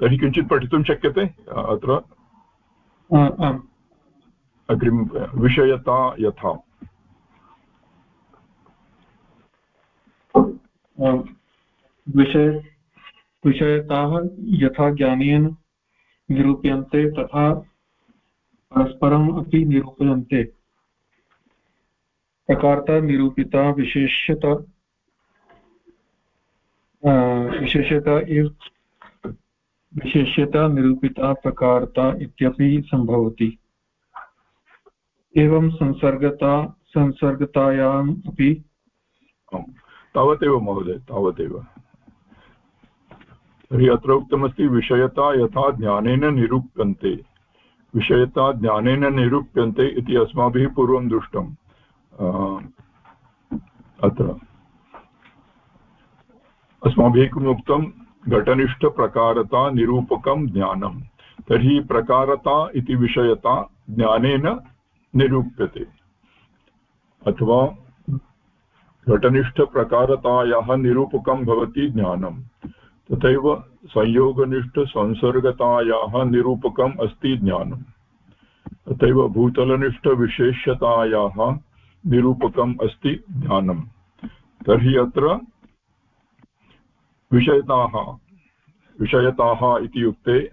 तर्हि किञ्चित् पठितुं शक्यते अत्र? अग्रिम विषयता यथा। विषय, विषयताः यथा ज्ञानेन निरूप्यन्ते तथा परस्परम् अपि निरूप्यन्ते। प्रकारता, निरूपिता, विशेष्यता विशेष्यता इव विशेष्यता, निरूपिता, प्रकारता इत्यपि सम्भवति। एवं संसर्गता, संसर्गतायाम् अपि। तावदेव महोदय, तावदेव। तर्हि अत्र उक्तमस्ति, विषयता यथा ज्ञानेन निरूप्यन्ते। विषयता ज्ञानेन निरूप्यन्ते इति अस्माभिः पूर्वं दृष्टम् अत्र। अस्माभिः किम् उक्तं? घटनिष्ठप्रकारता निरूपकं ज्ञानं। तर्हि प्रकारता इति विषयता ज्ञानेन निरूप्यते। अथवा घटनिष्ठप्रकारतायाः निरूपकं भवति ज्ञानं। तथैव संयोगनिष्ठसंसर्गतायाः निरूपकम् अस्ति ज्ञानं तथैव भूतलनिष्ठविशेष्यतायाः निरूपकम् अस्ति ज्ञानं तर्हि अत्र विषयताः विषयताः इत्युक्ते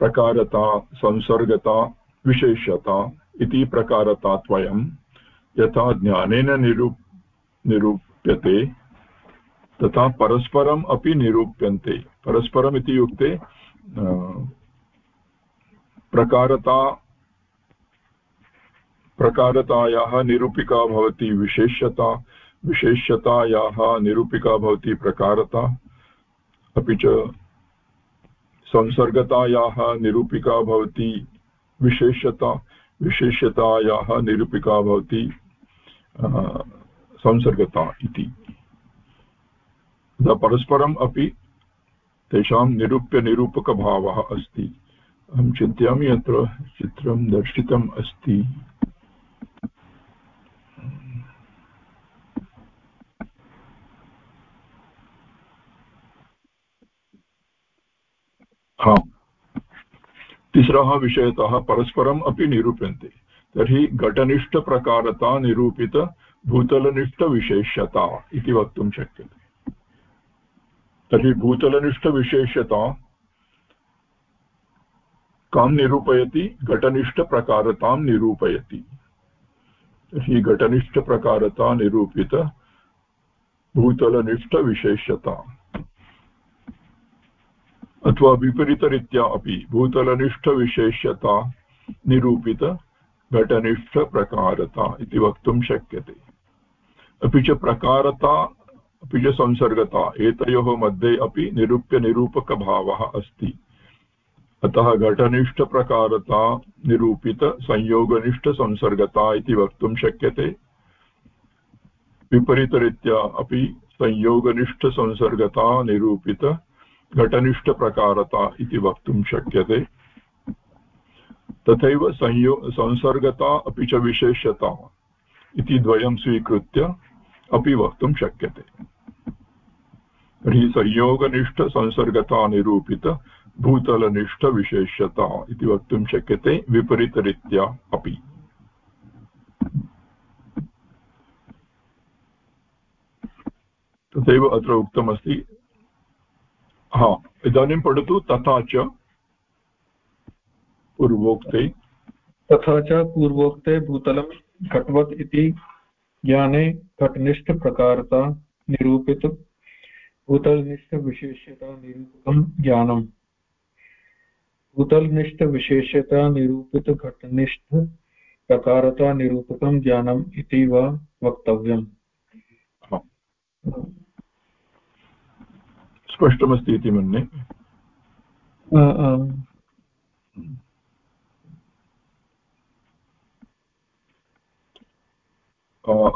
प्रकारता, संसर्गता विशेष्यता इति प्रकारताद्वयं यथा ज्ञानेन निरूप, निरूप्यते, तथा परस्परम् अपि निरूप्यन्ते। परस्परम् इति युक्ते प्रकारता, प्रकारतायाः निरूपिका भवति विशेष्यता, विशेष्यतायाः निरूपिका भवति प्रकारता। अपि च संसर्गतायाः निरूपिका भवति विशेष्यता विशेष्यतायाः निरूपिका भवति संसर्गता इति। परस्परम् अपि तेषां निरूप्यनिरूपकभावः अस्ति। अहं चिन्तयामि अत्र चित्रं दर्शितम् अस्ति। हा तिस्रः विषयतः परस्परम् अपि निरूप्यन्ते। तर्हि घटनिष्ठप्रकारता निरूपित भूतलनिष्ठविशेष्यता इति वक्तुं शक्यते। तर्हि भूतलनिष्ठविशेष्यता कां निरूपयति? घटनिष्ठप्रकारतां निरूपयति। तर्हि घटनिष्ठप्रकारता निरूपित भूतलनिष्ठविशेष्यता। अथवा विपरीतरीत्या अपि भूतलनिष्ठविशेष्यता निरूपित घटनिष्ठप्रकारता इति वक्तुं शक्यते। अपि च प्रकारता, अपि च संसर्गता, एतयोः मध्ये अपि निरूप्यनिरूपकभावः अस्ति। अतः घटनिष्ठप्रकारता निरूपितसंयोगनिष्ठसंसर्गता इति वक्तुं शक्यते। विपरीतरीत्या अपि संयोगनिष्ठसंसर्गता निरूपित घटनिष्ठप्रकारता इति वक्तुं शक्यते। तथैव संयो, संसर्गता अपि च विशेष्यता इति द्वयं स्वीकृत्य अपि वक्तुं शक्यते। तर्हि संयोगनिष्ठसंसर्गता निरूपित भूतलनिष्ठविशेष्यता इति वक्तुं शक्यते विपरीतरीत्या अपि। तथैव अत्र उक्तमस्ति हा इदानीं पठतु तथा च पूर्वोक्ते। तथा च पूर्वोक्ते भूतलं घटवत् इति ज्ञाने घटनिष्ठप्रकारता निरूपित भूतलनिष्ठविशेष्यता निरूपकं ज्ञानम् भूतलनिष्ठविशेष्यता निरूपितघटनिष्ठ प्रकारता ज्ञानम् इति वा वक्तव्यम्। स्पष्टमस्ति इति मन्ये।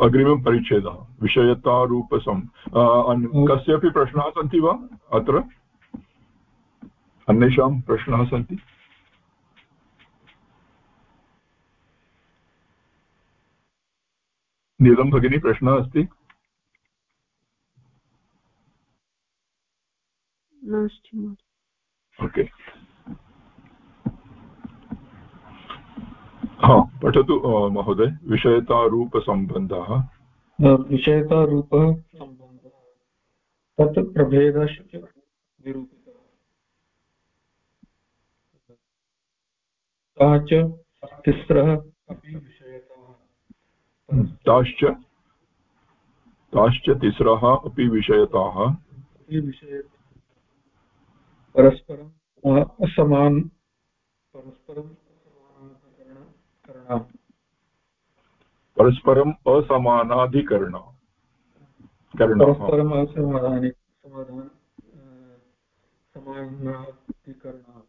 अग्रिमं परिच्छेदः। विषयतारूपसं। कस्यापि प्रश्नाः सन्ति वा अत्र? अन्येषां प्रश्नाः सन्ति? नीलं भगिनी प्रश्नः अस्ति। नास्ति ओके हा पठतु महोदय विषयतारूपसम्बन्धः। विषयतारूपः सम्बन्धः तत् प्रभेदश्च निरूपितः। सः च तिस्रः अपि विषयताः। ताश्च ताश्च तिस्रः अपि विषयताः। अपि विषय परस्परम् असमान् परस्परं परस्परम् असमानाधिकरण। परस्परम् असमाधानि समाधान समानाधिकरणाः।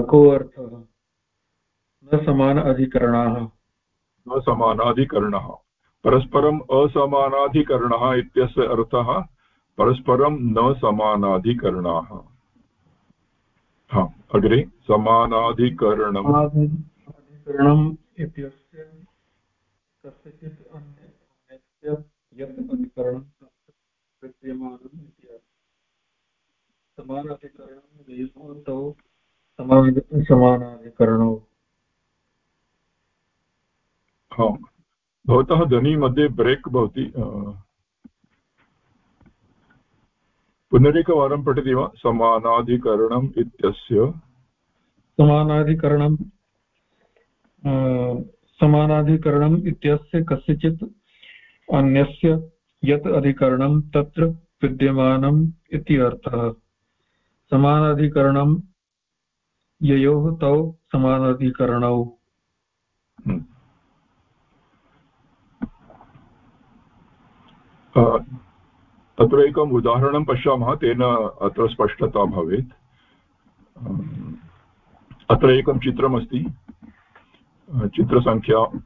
को अर्थः न समान अधिकरणाः न समानाधिकरणः। परस्परम् असमानाधिकरणः इत्यस्य अर्थः परस्परं न समानाधिकरणाः। हा अग्रे समानाधिकरणम्। अधिकरणम् इत्यस्य कस्यचित् अन्यस्य यत् अधिकरणं विद्यमानम् इति समानाधिकरणं तौ समानाधिकरणौ। भवतः ध्वनि मध्ये ब्रेक् भवति पुनरेकवारं पठति वा समानाधिकरणम् इत्यस्य। समानाधिकरणं समानाधिकरणम् इत्यस्य कस्यचित् अन्यस्य यत् अधिकरणं तत्र विद्यमानम् इति अर्थः। समानाधिकरणं ययोः तौ समानाधिकरणौ। हम्म। तत्र एकम् उदाहरणं पश्यामः, तेन अत्र स्पष्टता भवेत्। अत्र एकं चित्रमस्ति। चित्रसङ्ख्या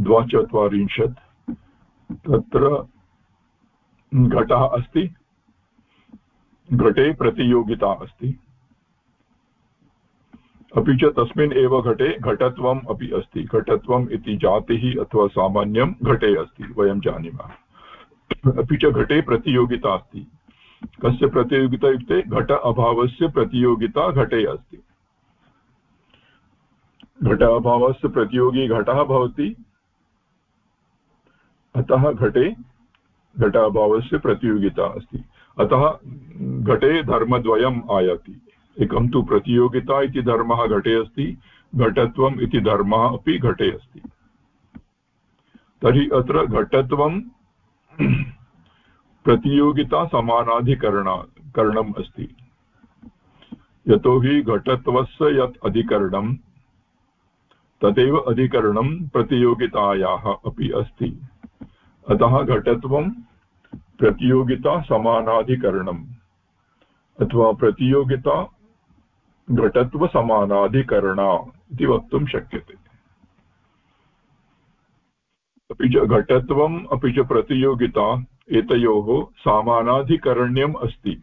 द्वाचत्वारिंशत्। तत्र घटः अस्ति। घटे प्रतियोगिता अस्ति। अपि च तस्मिन् एव घटे घटत्वम् अपि अस्ति। घटत्वम् इति जातिः अथवा सामान्यं घटे अस्ति, वयं जानीमः। अपि च घटे प्रतियोगिता अस्ति। कस्य प्रतियोगिता इत्युक्ते घट अभावस्य प्रतियोगिता घटे अस्ति। घट अभावस्य प्रतियोगी घटः भवति। अतः घटे, घट अभावस्य प्रतियोगिता अस्ति। अतः घटे धर्मद्वयम् आयाति। एकं तु प्रतियोगिता इति धर्मः घटे अस्ति, घटत्वम् इति धर्मः अपि घटे अस्ति। तर्हि अत्र घटत्वं प्रतियोगिता समानाधिकरण करणम् अस्ति। यतोहि घटत्वस्य यत् अधिकरणं तदेव अधिकरणं प्रतियोगितायाः अपि अस्ति। अतः घटत्वं प्रतियोगिता समानाधिकरणम् अथवा प्रतियोगिता घटत्वसमानाधिकरणा इति वक्तुं शक्यते। अपि च घटत्वम्, अपि च प्रतियोगिता, एतयोः सामानाधिकरण्यम् अस्ति।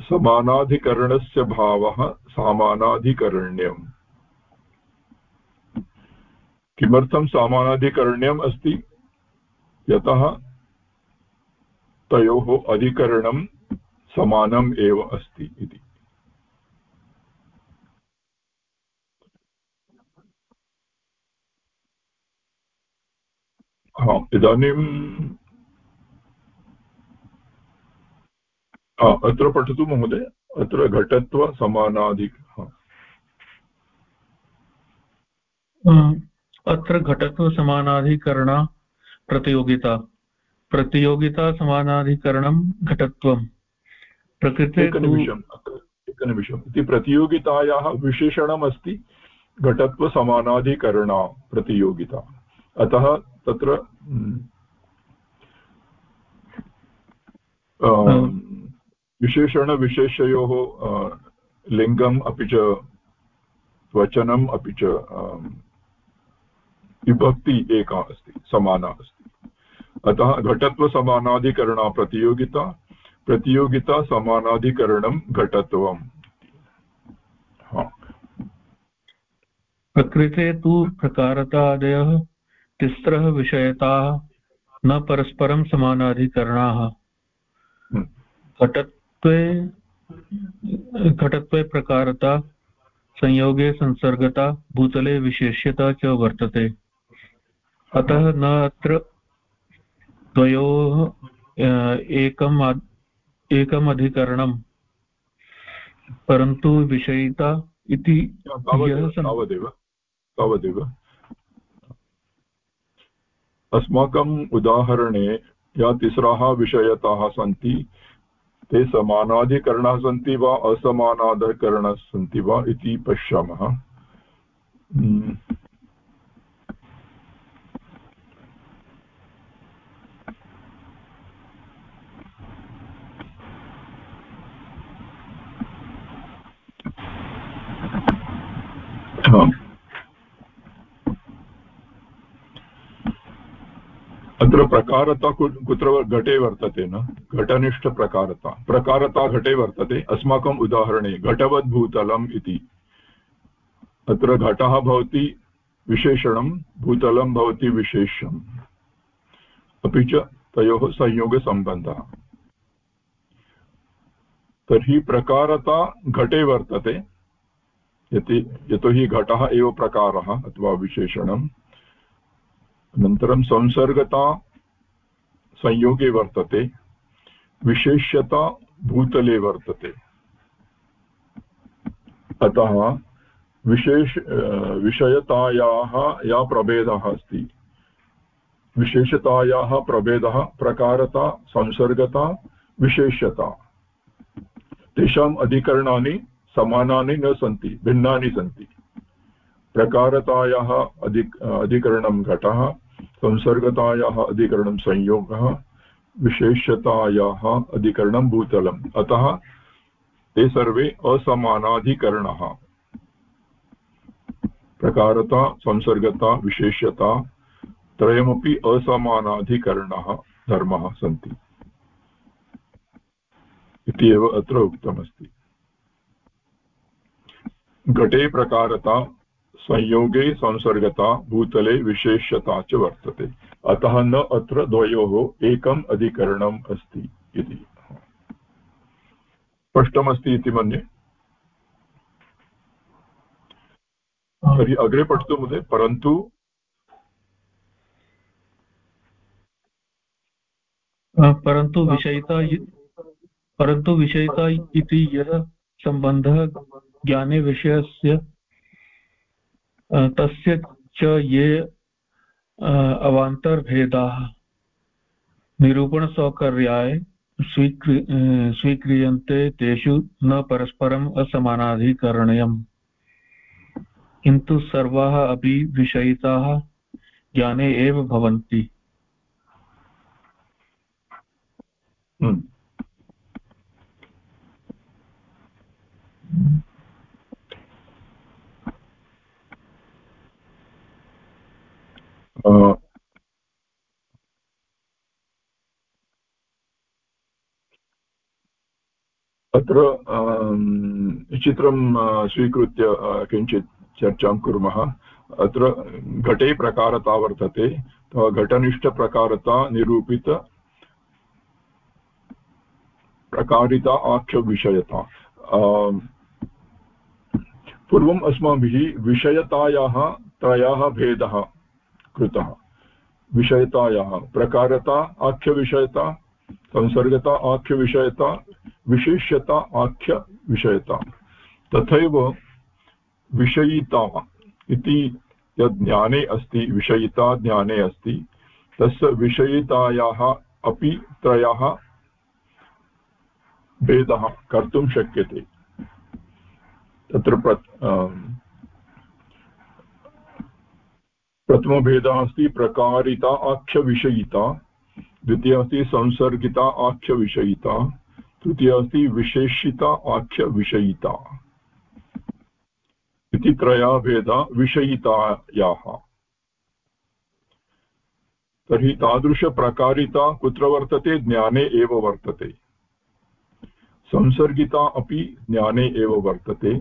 समानाधिकरणस्य भावः सामानाधिकरण्यम्। किमर्थं सामानाधिकरण्यम् अस्ति? यतः तयोः अधिकरणं समानम् एव अस्ति इति। इदानीं अत्र पठतु महोदय अत्र घटत्वसमानाधिक अत्र घटत्वसमानाधिकरण प्रतियोगिता। प्रतियोगिता समानाधिकरणं घटत्वं। प्रकृते एकनिमिषम् एकनिमिषम् इति प्रतियोगितायाः विशेषणमस्ति घटत्वसमानाधिकरणा प्रतियोगिता। अतः तत्र विशेषणविशेषयोः लिङ्गम् अपि च वचनम् अपि च विभक्ति एका अस्ति समाना अस्ति। अतः घटत्वसमानाधिकरणा प्रतियोगिता प्रतियोगिता समानाधिकरणं घटत्वम्। प्रकृते तु प्रकारतादयः। तिस्रः विषयताः न परस्परं समानाधिकरणाः। हम्म। घटत्वे घटत्वे प्रकारता संयोगे संसर्गता भूतले विशेष्यता च वर्तते। अतः न अत्र द्वयोः एकम् एकम् अधिकरणम्। परन्तु विषयिता इति तावदेव तावदेव अस्माकम् उदाहरणे या तिस्राः विषयताः सन्ति, ते समानाधिकरणाः सन्ति वा असमानाधिकरणाः सन्ति वा इति पश्यामः। अत्र प्रकारता कुत्र घटे वर्तते न? घटनिष्ठप्रकारता प्रकारता घटे वर्तते, अस्माकम् उदाहरणे, घटवद्भूतलम् इति। अत्र घटः भवति विशेषणं, भूतलं भवति विशेष्यम्। अपि च तयोः संयोगसम्बन्धः। तर्हि प्रकारता घटे वर्तते, यति, यतोहि घटः एव प्रकारः अथवा विशेषणम्। अनन्तरं संसर्गता संयोगे वर्तते, विशेष्यता भूतले वर्तते। अतः विशेष विषयतायाः या प्रभेदः अस्ति। विशेषतायाः प्रभेदः प्रकारता, संसर्गता, विशेष्यता। तेषाम् अधिकरणानि समानानि न सन्ति, भिन्नानि सन्ति। प्रकारतायाः अधिक, अधिकरणं घटः संसर्गतायाः अधिकरणं संयोगः, विशेष्यतायाः अधिकरणं भूतलम्। अतः ते सर्वे असमानाधिकरणः। प्रकारता, संसर्गता, विशेष्यता त्रयमपि असमानाधिकरणः धर्मः सन्ति। इति एव अत्र उक्तमस्ति। घटे प्रकारता संयोगे संसर्गता भूतले विशेष्यता च वर्तते। अतः न अत्र द्वयोः एकम् अधिकरणम् अस्ति इति। स्पष्टमस्ति इति मन्ये? तर्हि अग्रे पठतु महोदय, परन्तु परन्तु विषयिता परन्तु विषयिता इति यः सम्बन्धः ज्ञाने विषयस्य तस्य च ये अवान्तर्भेदाः। निरूपणसौकर्याय स्वीक्रि स्वीक्रियन्ते तेषु न परस्परम् असमानाधिकरणयम्। किन्तु सर्वाः अपि विषयिताः ज्ञाने एव भवन्ति। hmm. अत्र चित्रं स्वीकृत्य किञ्चित् चर्चां कुर्मः। अत्र घटे प्रकारता वर्तते घटनिष्ठप्रकारता निरूपित प्रकारिता आख्यविषयता। पूर्वम् अस्माभिः विषयतायाः त्रयः भेदः कृतः। विषयतायाः प्रकारता, आख्यविषयता, संसर्गता, आख्यविषयता, विशेष्यता, आख्यविषयता। तथैव विषयिता इति यद् ज्ञाने अस्ति, विषयिता ज्ञाने अस्ति। तस्य विषयितायाः अपि त्रयः भेदः कर्तुं शक्यते। तत्र प्र प्रथमभेदः अस्ति प्रकारिता आख्यविषयिता द्वितीयः अस्ति संसर्गिता आख्यविषयिता तृतीयः अस्ति विशेषिता आख्यविषयिता इति त्रया भेदा विषयितायाः। तर्हि तादृशप्रकारिता कुत्र वर्तते? ज्ञाने एव वर्तते। संसर्गिता अपि ज्ञाने एव वर्तते।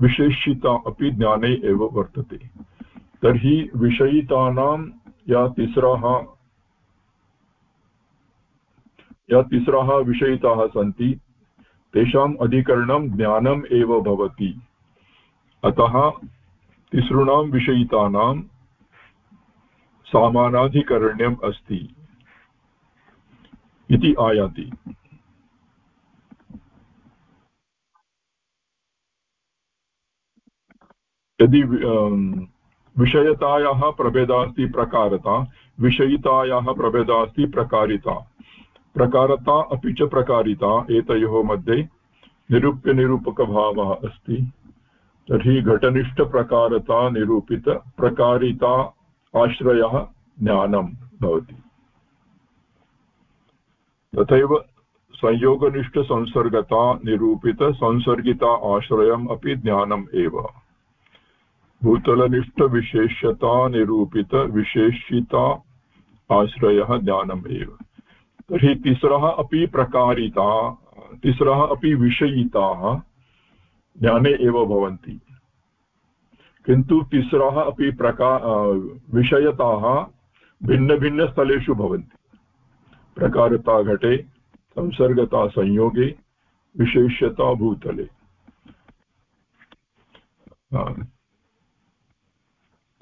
विशेषिता अपि ज्ञाने एव वर्तते। तर्हि विषयितानां या तिस्रः या तिस्रः विषयिताः सन्ति, तेषाम् अधिकरणं ज्ञानम् एव भवति। अतः तिसॄणां विषयितानां सामानाधिकरण्यम् अस्ति। इति आयाति। यदि विषयतायाः प्रभेदः अस्ति प्रकारता, विषयितायाः प्रभेदः अस्ति प्रकारिता। प्रकारता अपि च प्रकारिता, एतयोः मध्ये निरूप्यनिरूपकभावः अस्ति। तर्हि घटनिष्ठप्रकारता निरूपितप्रकारिता आश्रयः ज्ञानं भवति। तथैव संयोगनिष्ठसंसर्गता निरूपितसंसर्गिता आश्रयम् अपि ज्ञानम् एव। भूतलनिष्ठविशेष्यता निरूपितविशेषिता आश्रयः ज्ञानम् एव तर्हि तिस्रः अपि प्रकारिता, तिस्रः अपि विषयिताः ज्ञाने एव भवन्ति। किन्तु तिस्रः अपि प्रका विषयताः भिन्नभिन्नस्थलेषु भवन्ति। प्रकारता घटे संसर्गता संयोगे विशेष्यता भूतले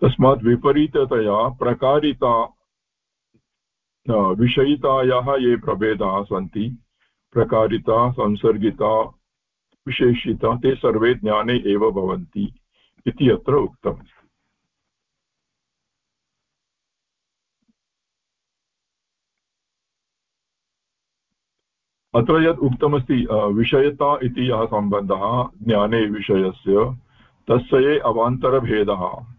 तस्मात् विपरीततया प्रकारिता विषयितायाः ये प्रभेदाः सन्ति, प्रकारिता, संसर्गिता, विशेषिता, ते सर्वे ज्ञाने एव भवन्ति इति अत्र उक्तम्। अत्र यत् उक्तमस्ति विषयता इति यः सम्बन्धः, ज्ञाने विषयस्य तस्य ये अवान्तरभेदः।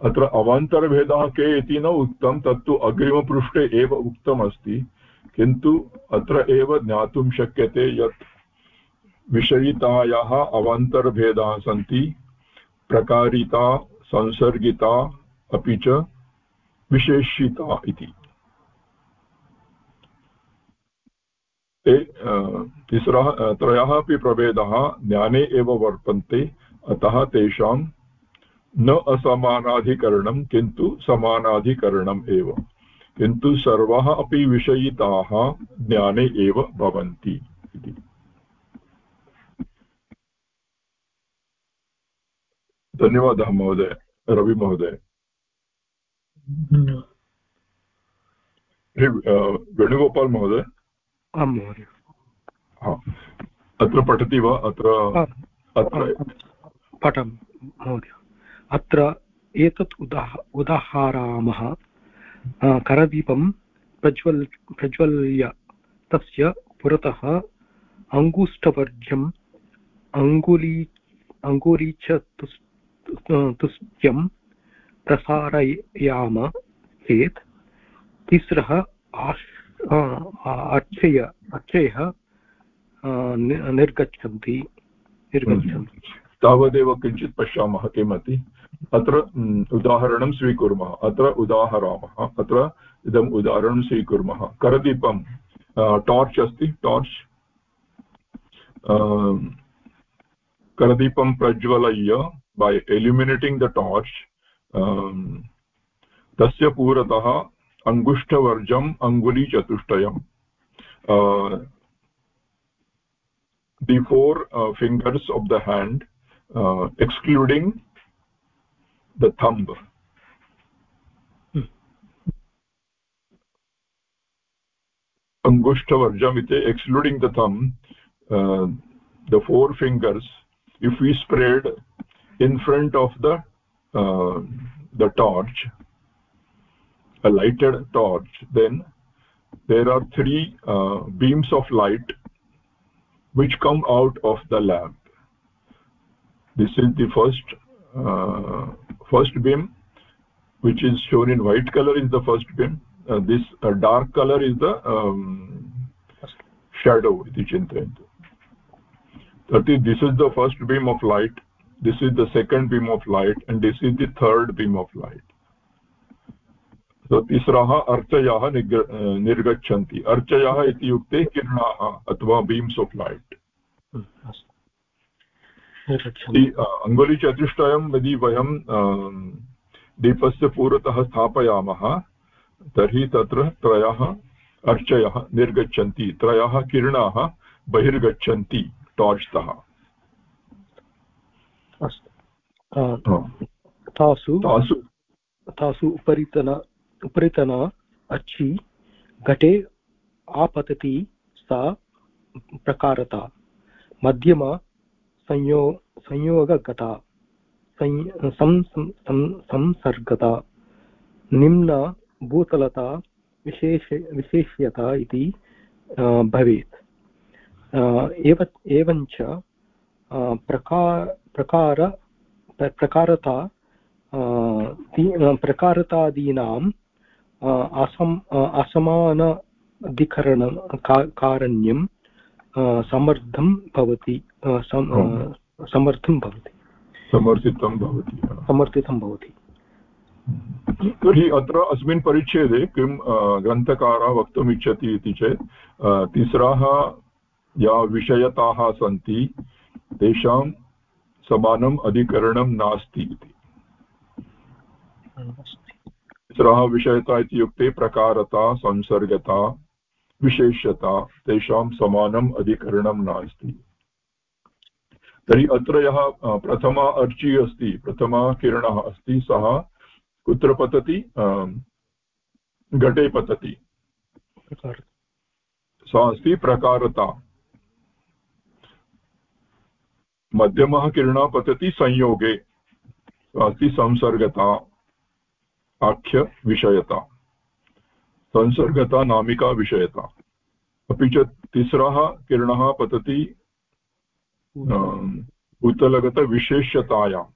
अत्र अवान्तरभेदः के इति न उक्तं, तत्तु अग्रिमपृष्ठे एव उक्तमस्ति, किन्तु अत्र एव ज्ञातुं शक्यते यत् विषयितायाः अवान्तरभेदाः सन्ति, प्रकारिता, संसर्गिता, अपि च विशेषिता इति। तिस्रः त्रयः अपि प्रभेदाः ज्ञाने एव वर्तन्ते, अतः तेषां न असमानाधिकरणं किन्तु समानाधिकरणम् एव। किन्तु सर्वाः अपि विषयिताः ज्ञाने एव भवन्ति इति। धन्यवादः महोदय रवि महोदय। वेणुगोपाल् महोदय। आं महोदय। अत्र पठति वा? अत्र अत्र पठामि महोदय। अत्र एतत् उदाह उदाहरामः करदीपं प्रज्वल्, प्रज्वल्य तस्य पुरतः अङ्गुष्ठवर्ग्यम् अङ्गुली अङ्गुली च तुस् तुष्ट्यं प्रसारयाम चेत् तिस्रः अर्चय, अर्चयः निर्गच्छन्ति निर्गच्छन्ति। तावदेव किञ्चित् पश्यामः किमति अत्र उदाहरणं स्वीकुर्मः। अत्र उदाहरामः। अत्र इदम् उदाहरणं स्वीकुर्मः। करदीपं टार्च् अस्ति। टार्च् करदीपं प्रज्वलय्य बै एल्युमिनेटिङ्ग् द टार्च् तस्य पुरतः अङ्गुष्ठवर्जम् अङ्गुलीचतुष्टयं the four fingers of the hand excluding the thumb. Angushtavarjam ite excluding the thumb uh, the four fingers if we spread in front of the uh, the torch a lighted torch then there are three uh, beams of light which come out of the lamp. This is the first uh, first beam which is shown in white color is the first beam uh, this uh, dark color is the um, shadow iti chintayantu that is this is the first beam of light this is the second beam of light and this is the third beam of light तिस्रः अर्चयाः निर्गच्छन्ति अर्चयाः इत्युक्ते किरणाः अथवा beams of light अङ्गुलिचतुष्टयं यदि वयं दीपस्य पुरतः स्थापयामः तर्हि तत्र त्रयः अर्चयः निर्गच्छन्ति त्रयः किरणाः बहिर्गच्छन्ति टार्च् तः अस्तु तासु तासु। तासु उपरितन उपरितन अच्छी घटे आपतति सा प्रकारता। मध्यम संयो संयोगगता संसर्गता, निम्न भूतलता विशेष, विशेष्यता इति भवेत्। एव, एवञ्च प्रकार प्रकार प्रकारता प्रकारतादीनाम् असम् असमानाधिकरणं कारण्यं समर्थं भवति समर्थं भवति। समर्थितं भवति समर्थितं भवति। तर्हि अत्र अस्मिन् परिच्छेदे किं ग्रन्थकारः वक्तुम् इच्छति इति चेत् तिस्राः या विषयताः सन्ति तेषां समानम् अधिकरणं नास्ति इति। तिस्रः विषयता इत्युक्ते प्रकारता संसर्गता विशेष्यता तेषां समानम् अधिकरणं नास्ति। तर्हि अत्र यः प्रथमा अर्ची अस्ति प्रथमा किरणः अस्ति सः कुत्र पतति? घटे पतति। सा अस्ति प्रकारता। मध्यमः किरणः पतति संयोगे। अस्ति संसर्गता आख्यविषयता। संसर्गता नामिका विषयता। अपि च तिस्रः किरणः पतति भूतलगतविशेष्यतायाम्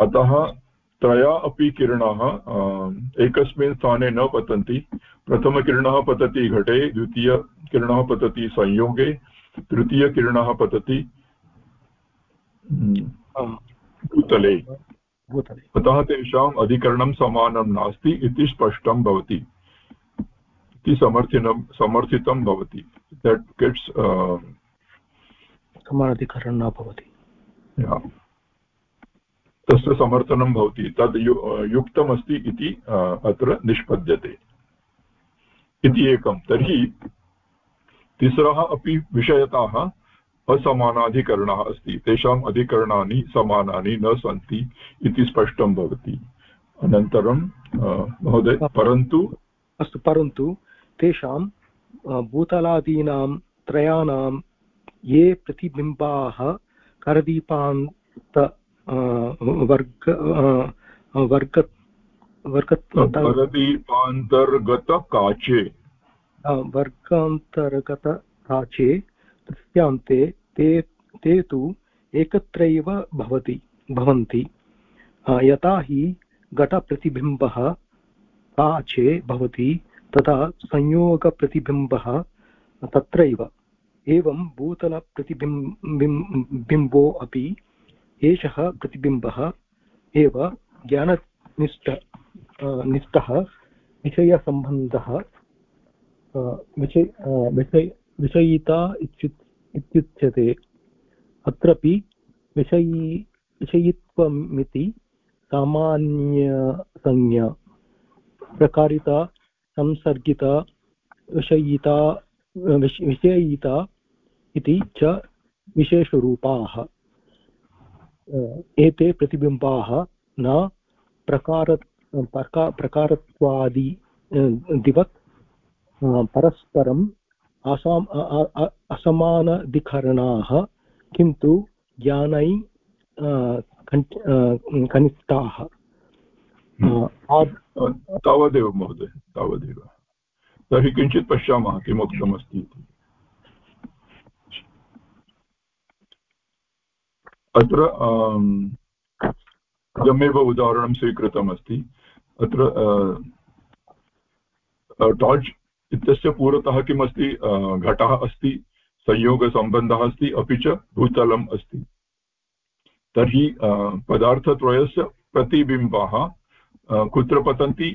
अतः त्रया अपि किरणाः एकस्मिन् स्थाने न पतन्ति। प्रथमकिरणः पतति घटे द्वितीयकिरणः पतति संयोगे तृतीयकिरणः पतति भूतले। अतः तेषाम् अधिकरणं समानं नास्ति इति स्पष्टं भवति। इति समर्थिनं समर्थितं भवति। देट् गेट्स् समानाधिकरणं न भवति। तस्य समर्थनं भवति। तद् यु युक्तमस्ति इति अत्र निष्पद्यते। इति एकं। तर्हि तिस्रः अपि विषयताः असमानाधिकरणाः अस्ति। तेषाम् अधिकरणानि समानानि न सन्ति इति स्पष्टं भवति। अनन्तरं महोदय परन्तु अस्तु परन्तु तेषां भूतलादीनां त्रयाणां ये प्रतिबिम्बाः करदीपान्त वर्ग वर्ग वर्गदीपान्तर्गतकाचे वर्गान्तर्गतकाचे तस्यान्ते ते ते तु एकत्रैव भवति, भवन्ति। यथा हि घटप्रतिबिम्बः काचे भवति, तथा संयोगप्रतिबिम्बः तत्रैव। एवं भूतलप्रतिबिम्बिम्बो अपि एषः प्रतिबिम्बः एव ज्ञाननिष्ठ निष्ठः, विषयसम्बन्धः विषय विषय विषयिता इत्युच्यते। अत्रापि विषयी, विषयित्वमिति सामान्यसंज्ञा। प्रकारिता, संसर्गिता, विषयिता विषयिता इति च विशेषरूपाः। एते प्रतिबिम्बाः न प्रकार प्रकारत्वादि दिवत् परस्परम् असाम् असमानधिकरणाः किन्तु ज्ञानै कनिष्ठाः। तावदेव महोदय तावदेव। तर्हि किञ्चित् पश्यामः किमुक्तमस्ति इति। अत्र इदमेव उदाहरणं स्वीकृतमस्ति। अत्र टार्च् इत्यस्य पुरतः किम् अस्ति घटः अस्ति, संयोगसम्बन्धः अस्ति, अपि च भूतलम् अस्ति। तर्हि पदार्थत्रयस्य प्रतिबिम्बाः कुत्र पतन्ति?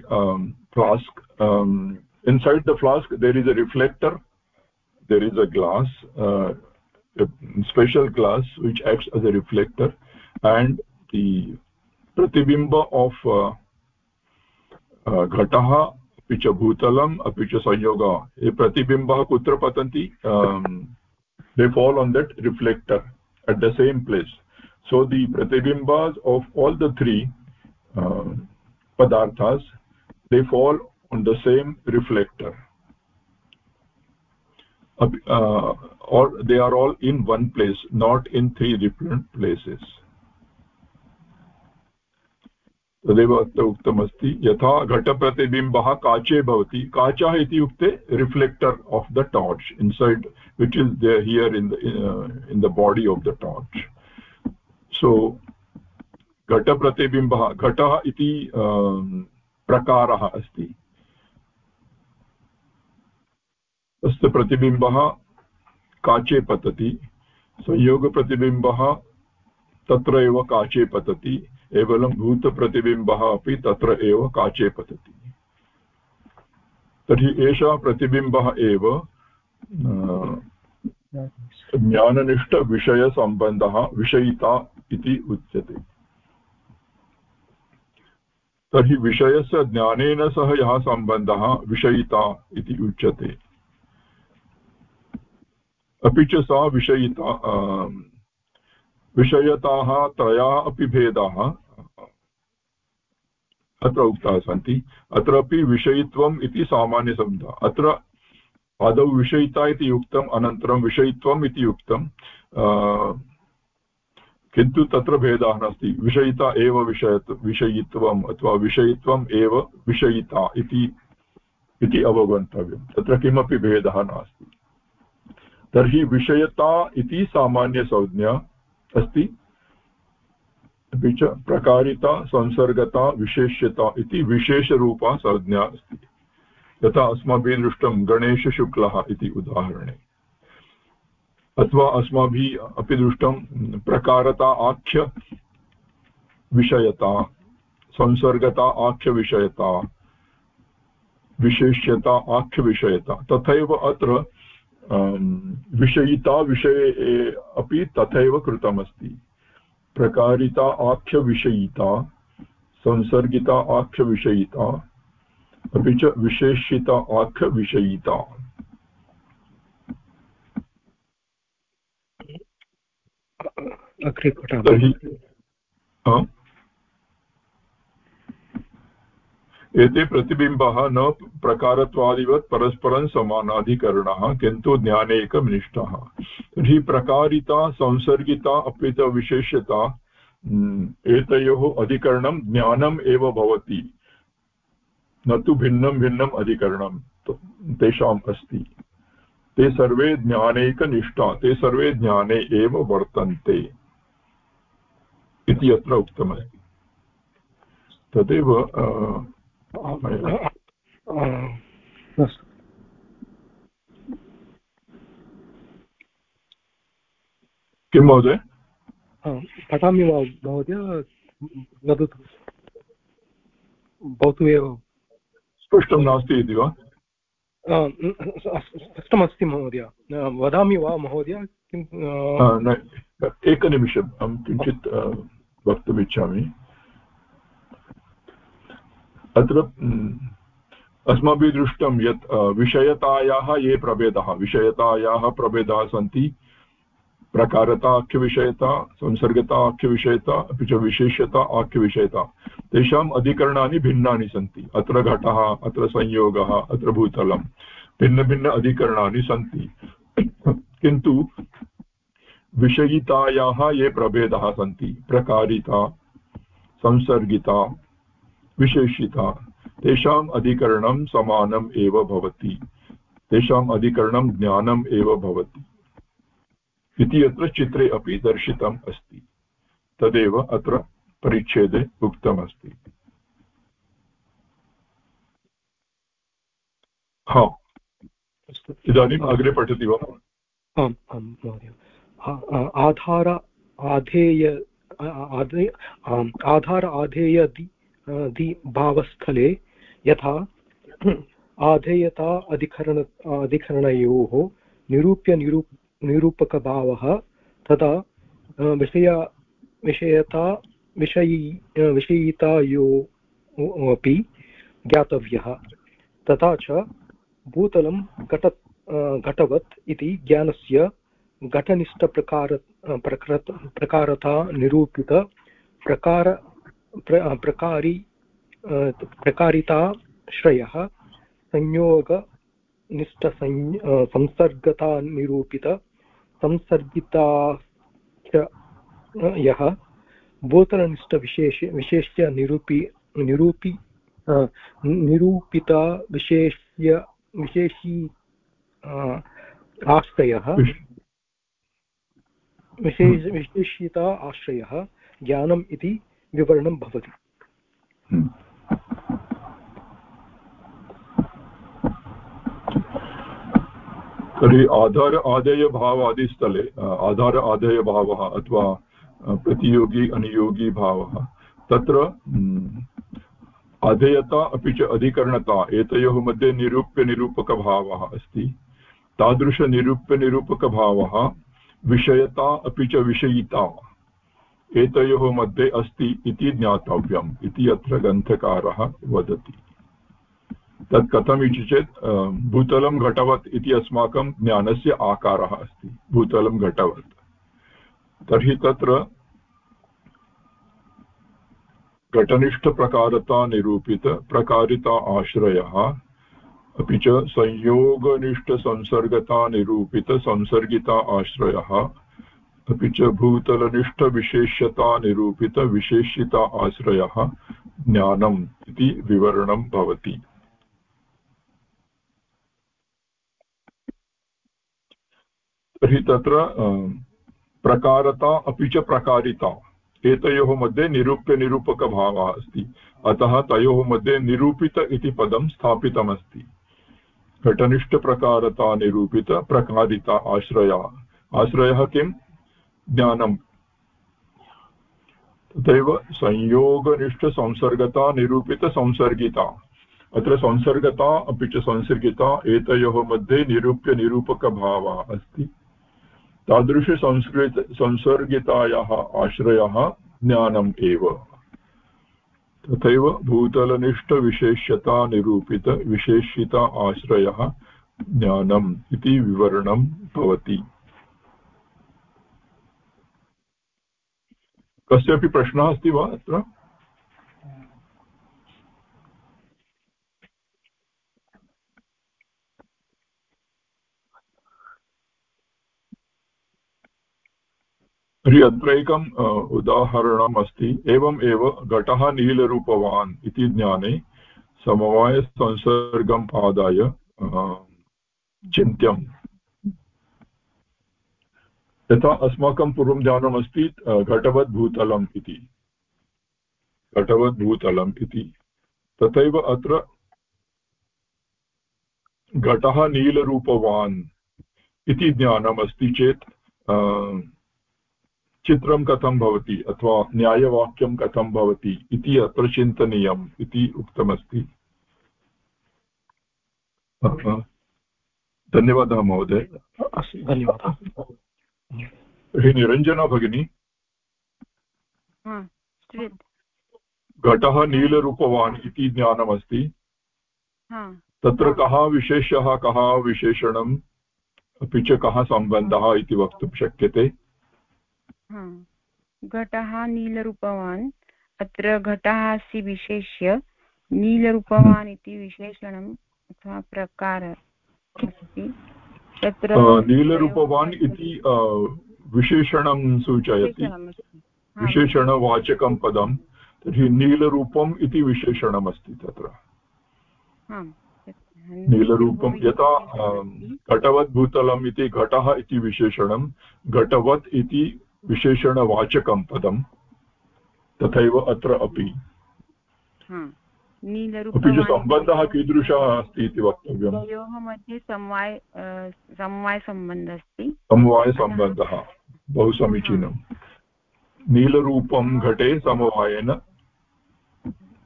Flask inside the flask, there is a reflector, there is a glass special glass which acts as a reflector, and दि प्रतिबिम्ब आफ् घटः अभी च भूतलम्, अपि च संयोग। प्रतिबिम्बः कुत्र पतन्ति? They fall on that reflector at the same place so the प्रतिबिम्बास् of all the three पदार्थ they fall on the same reflector or they are all in one place, not in three different places. तदेव अत्र उक्तमस्ति, यथा घटप्रतिबिम्बः काचे भवति। काचः इत्युक्ते reflector of the torch inside which is the here in in the body of the torch so घटप्रतिबिम्बः, घटः इति प्रकारः अस्ति। तस्य प्रतिबिम्बः काचे पतति। संयोगप्रतिबिम्बः तत्र एव काचे पतति। केवलं भूतप्रतिबिम्बः अपि तत्र एव काचे पतति तर्हि एषः प्रतिबिम्बः एव ज्ञाननिष्ठविषयसम्बन्धः, विषयिता इति उच्यते। तर्हि विषयस्य ज्ञानेन सह यः सम्बन्धः, विषयिता इति उच्यते। अपि च सा विषयिता विषयताः त्रयाः अपि भेदाः। अत्र उक्ताः सन्ति। अत्रापि विषयित्वम् इति सामान्यशब्दः। अत्र आदौ विषयिता इति उक्तम्, अनन्तरं विषयित्वम् इति उक्तं किन्तु तत्र भेदः नास्ति। विषयिता एव विषय विषयित्वम् अथवा विषयित्वम् एव विषयिता इति अवगन्तव्यं तत्र किमपि भेदः नास्ति। तर्हि विषयता इति सामान्यसंज्ञा अस्ति। अपि च प्रकारिता संसर्गता, विशेष्यता इति विशेषरूपा संज्ञा अस्ति। यथा अस्माभिः दृष्टं गणेशशुक्लः इति उदाहरणे। अथवा अस्माभिः अपि दृष्टं प्रकारता आख्य विषयता, संसर्गता आख्यविषयता विशेष्यता आख्यविषयता तथैव अत्र विषयिता विषये अपि तथैव कृतमस्ति। प्रकारिता आख्यविषयिता संसर्गिता आख्यविषयिता अपि च विशेषिता आख्यविषयिता तर्हि एते प्रतिबिम्बः न प्रकारत्वादिवत् परस्परं समानाधिकरणः, किन्तु ज्ञाने एकनिष्ठः तर्हि प्रकारिता, संसर्गिता अपि च विशेष्यता एतयोः अधिकरणं ज्ञानम् एव भवति। न तु भिन्नं भिन्नम् अधिकरणं तेषाम् अस्ति। ते सर्वे ज्ञानैकनिष्ठा, ते सर्वे ज्ञाने एव वर्तन्ते इति अत्र उक्तमस्ति। तदेव किं महोदय? पठामि वा महोदय वदतु। भवतु एव। स्पष्टं नास्ति इति वा? स्पष्टमस्ति महोदय। वदामि वा महोदय किं एकनिमिषम् अहं किञ्चित् वक्तुमिच्छामि अत्र अस्माभिः दृष्टं यत् विषयतायाः ये प्रभेदाः, विषयतायाः प्रभेदाः सन्ति प्रकारता आख्यविषयता संसर्गता आख्यविषयता अपि च विशेषता आख्यविषयता तेषाम् अधिकरणानि भिन्नानि सन्ति। अत्र घटः, अत्र संयोगः, अत्र भूतलं, भिन्नभिन्न अधिकरणानि सन्ति। किन्तु, विषयितायाः ये प्रभेदाः सन्ति, प्रकारिता, संसर्गिता विशेषिता। तेषाम् अधिकरणं समानम् एव भवति। तेषाम् अधिकरणं ज्ञानम् एव भवति। इति अत्र चित्रे अपि दर्शितम् अस्ति। तदेव अत्र परिच्छेदे उक्तमस्ति। हा। इदानीम् अग्रे पठति वा? आम् आं महोदय। आधार, आधेय आधे आधार आधेय दि भावस्थले यथा आधेयता अधिकरण, अधिकरणयोः निरूप्य निरूप, निरूपकभावः तदा विषय, विषयता, विषयी विषयितायो अपि ज्ञातव्यः। तथा च भूतलं घट घटवत् इति ज्ञानस्य घटनिष्ठप्रकार प्रकृत, प्रकारता निरूपित प्रकार प्र, प्रकारि प्रकारिताश्रयः संयोगनिष्ठसंय संसर्गता निरूपित संसर्गिता यः भूतलनिष्ठविशेष विशेष्य निरूपि निरूपि निरूपिता विशेष्य विशेषी आश्रयः विशेष विशेषिता आश्रयः ज्ञानम् इति विवरणं भवति। तर्हि आधार आदेयभावादिस्थले आधार आदेयभावः अथवा प्रतियोगी अनुयोगी भावः, तत्र अधेयता अपि च अधिकरणता, एतयोः मध्ये निरूप्यनिरूपकभावः अस्ति। तादृशनिरूप्यनिरूपकभावः विषयता अपि च विषयिता। एतयोः मध्ये अस्ति इति ज्ञातव्यम् इति अत्र ग्रन्थकारः वदति। तत् कथम् इति चेत् भूतलं घटवत् इति अस्माकं ज्ञानस्य आकारः अस्ति। भूतलं घटवत्। तर्हि तत्र घटनिष्ठप्रकारता निरूपित प्रकारिता आश्रयः अपि च संयोगनिष्ठसंसर्गता निरूपितसंसर्गिता आश्रयः अपि च भूतलनिष्ठविशेष्यता निरूपितविशेषिता आश्रयः ज्ञानम् इति विवरणं भवति। तर्हि तत्र प्रकारता अपि च प्रकारिता। एतयोः मध्ये निरूप्यनिरूपकभावः अस्ति। अतः तयोः मध्ये निरूपित इति पदं स्थापितमस्ति। घटनिष्ठप्रकारता निरूपित प्रकारिता आश्रया। आश्रयः किं ज्ञानम्। तथैव संयोगनिष्ठसंसर्गता निरूपितसंसर्गिता। अत्र संसर्गता अपि च संसर्गिता एतयोः मध्ये निरूप्यनिरूपकभावः अस्ति। तादृशसंस्कृत संसर्गितायाः आश्रयः ज्ञानम् एव। तथैव भूतलनिष्ठविशेष्यता निरूपित विशेषिता आश्रयः ज्ञानम् इति विवरणं भवति। कस्यापि प्रश्नः अस्ति वा अत्र? तर्हि अत्र एकम् उदाहरणम् अस्ति। एवम् एव घटः नीलरूपवान् इति ज्ञाने समवायसंसर्गम् आदाय चिन्त्यम्। यथा अस्माकं पूर्वं ज्ञानमस्ति घटवद्भूतलम् इति। घटवद्भूतलम् इति। तथैव अत्र घटः नीलरूपवान् इति ज्ञानमस्ति चेत् चित्रं कथं भवति अथवा न्यायवाक्यं कथं भवति इति अत्र चिन्तनीयम् इति उक्तमस्ति। धन्यवादः महोदय। अस्तु, धन्यवादः। निरञ्जना भगिनी। घटः नीलरूपवान् इति ज्ञानमस्ति। तत्र कः विशेषः कः विशेषणम् अपि च कः सम्बन्धः इति वक्तुं शक्यते। घटः नीलरूपवान् अत्र घटः अस्ति विशेष्य नीलरूपवान् इति विशेषणम् अथवा प्रकार अस्ति। तत्र नीलरूपवान् इति विशेषणं सूचयति। विशेषणवाचकं पदं। तर्हि नीलरूपम् इति विशेषणमस्ति तत्र। नीलरूपं यथा घटवत् भूतलम् इति घटः इति विशेषणं घटवत् इति विशेषणवाचकं पदं। तथैव अत्र अपि। सम्बन्धः कीदृशः अस्ति इति वक्तव्यम्। तयोः मध्ये समवाय समवायसम्बन्धः अस्ति। समवायसम्बन्धः बहु समीचीनं। नीलरूपं घटे समवायेन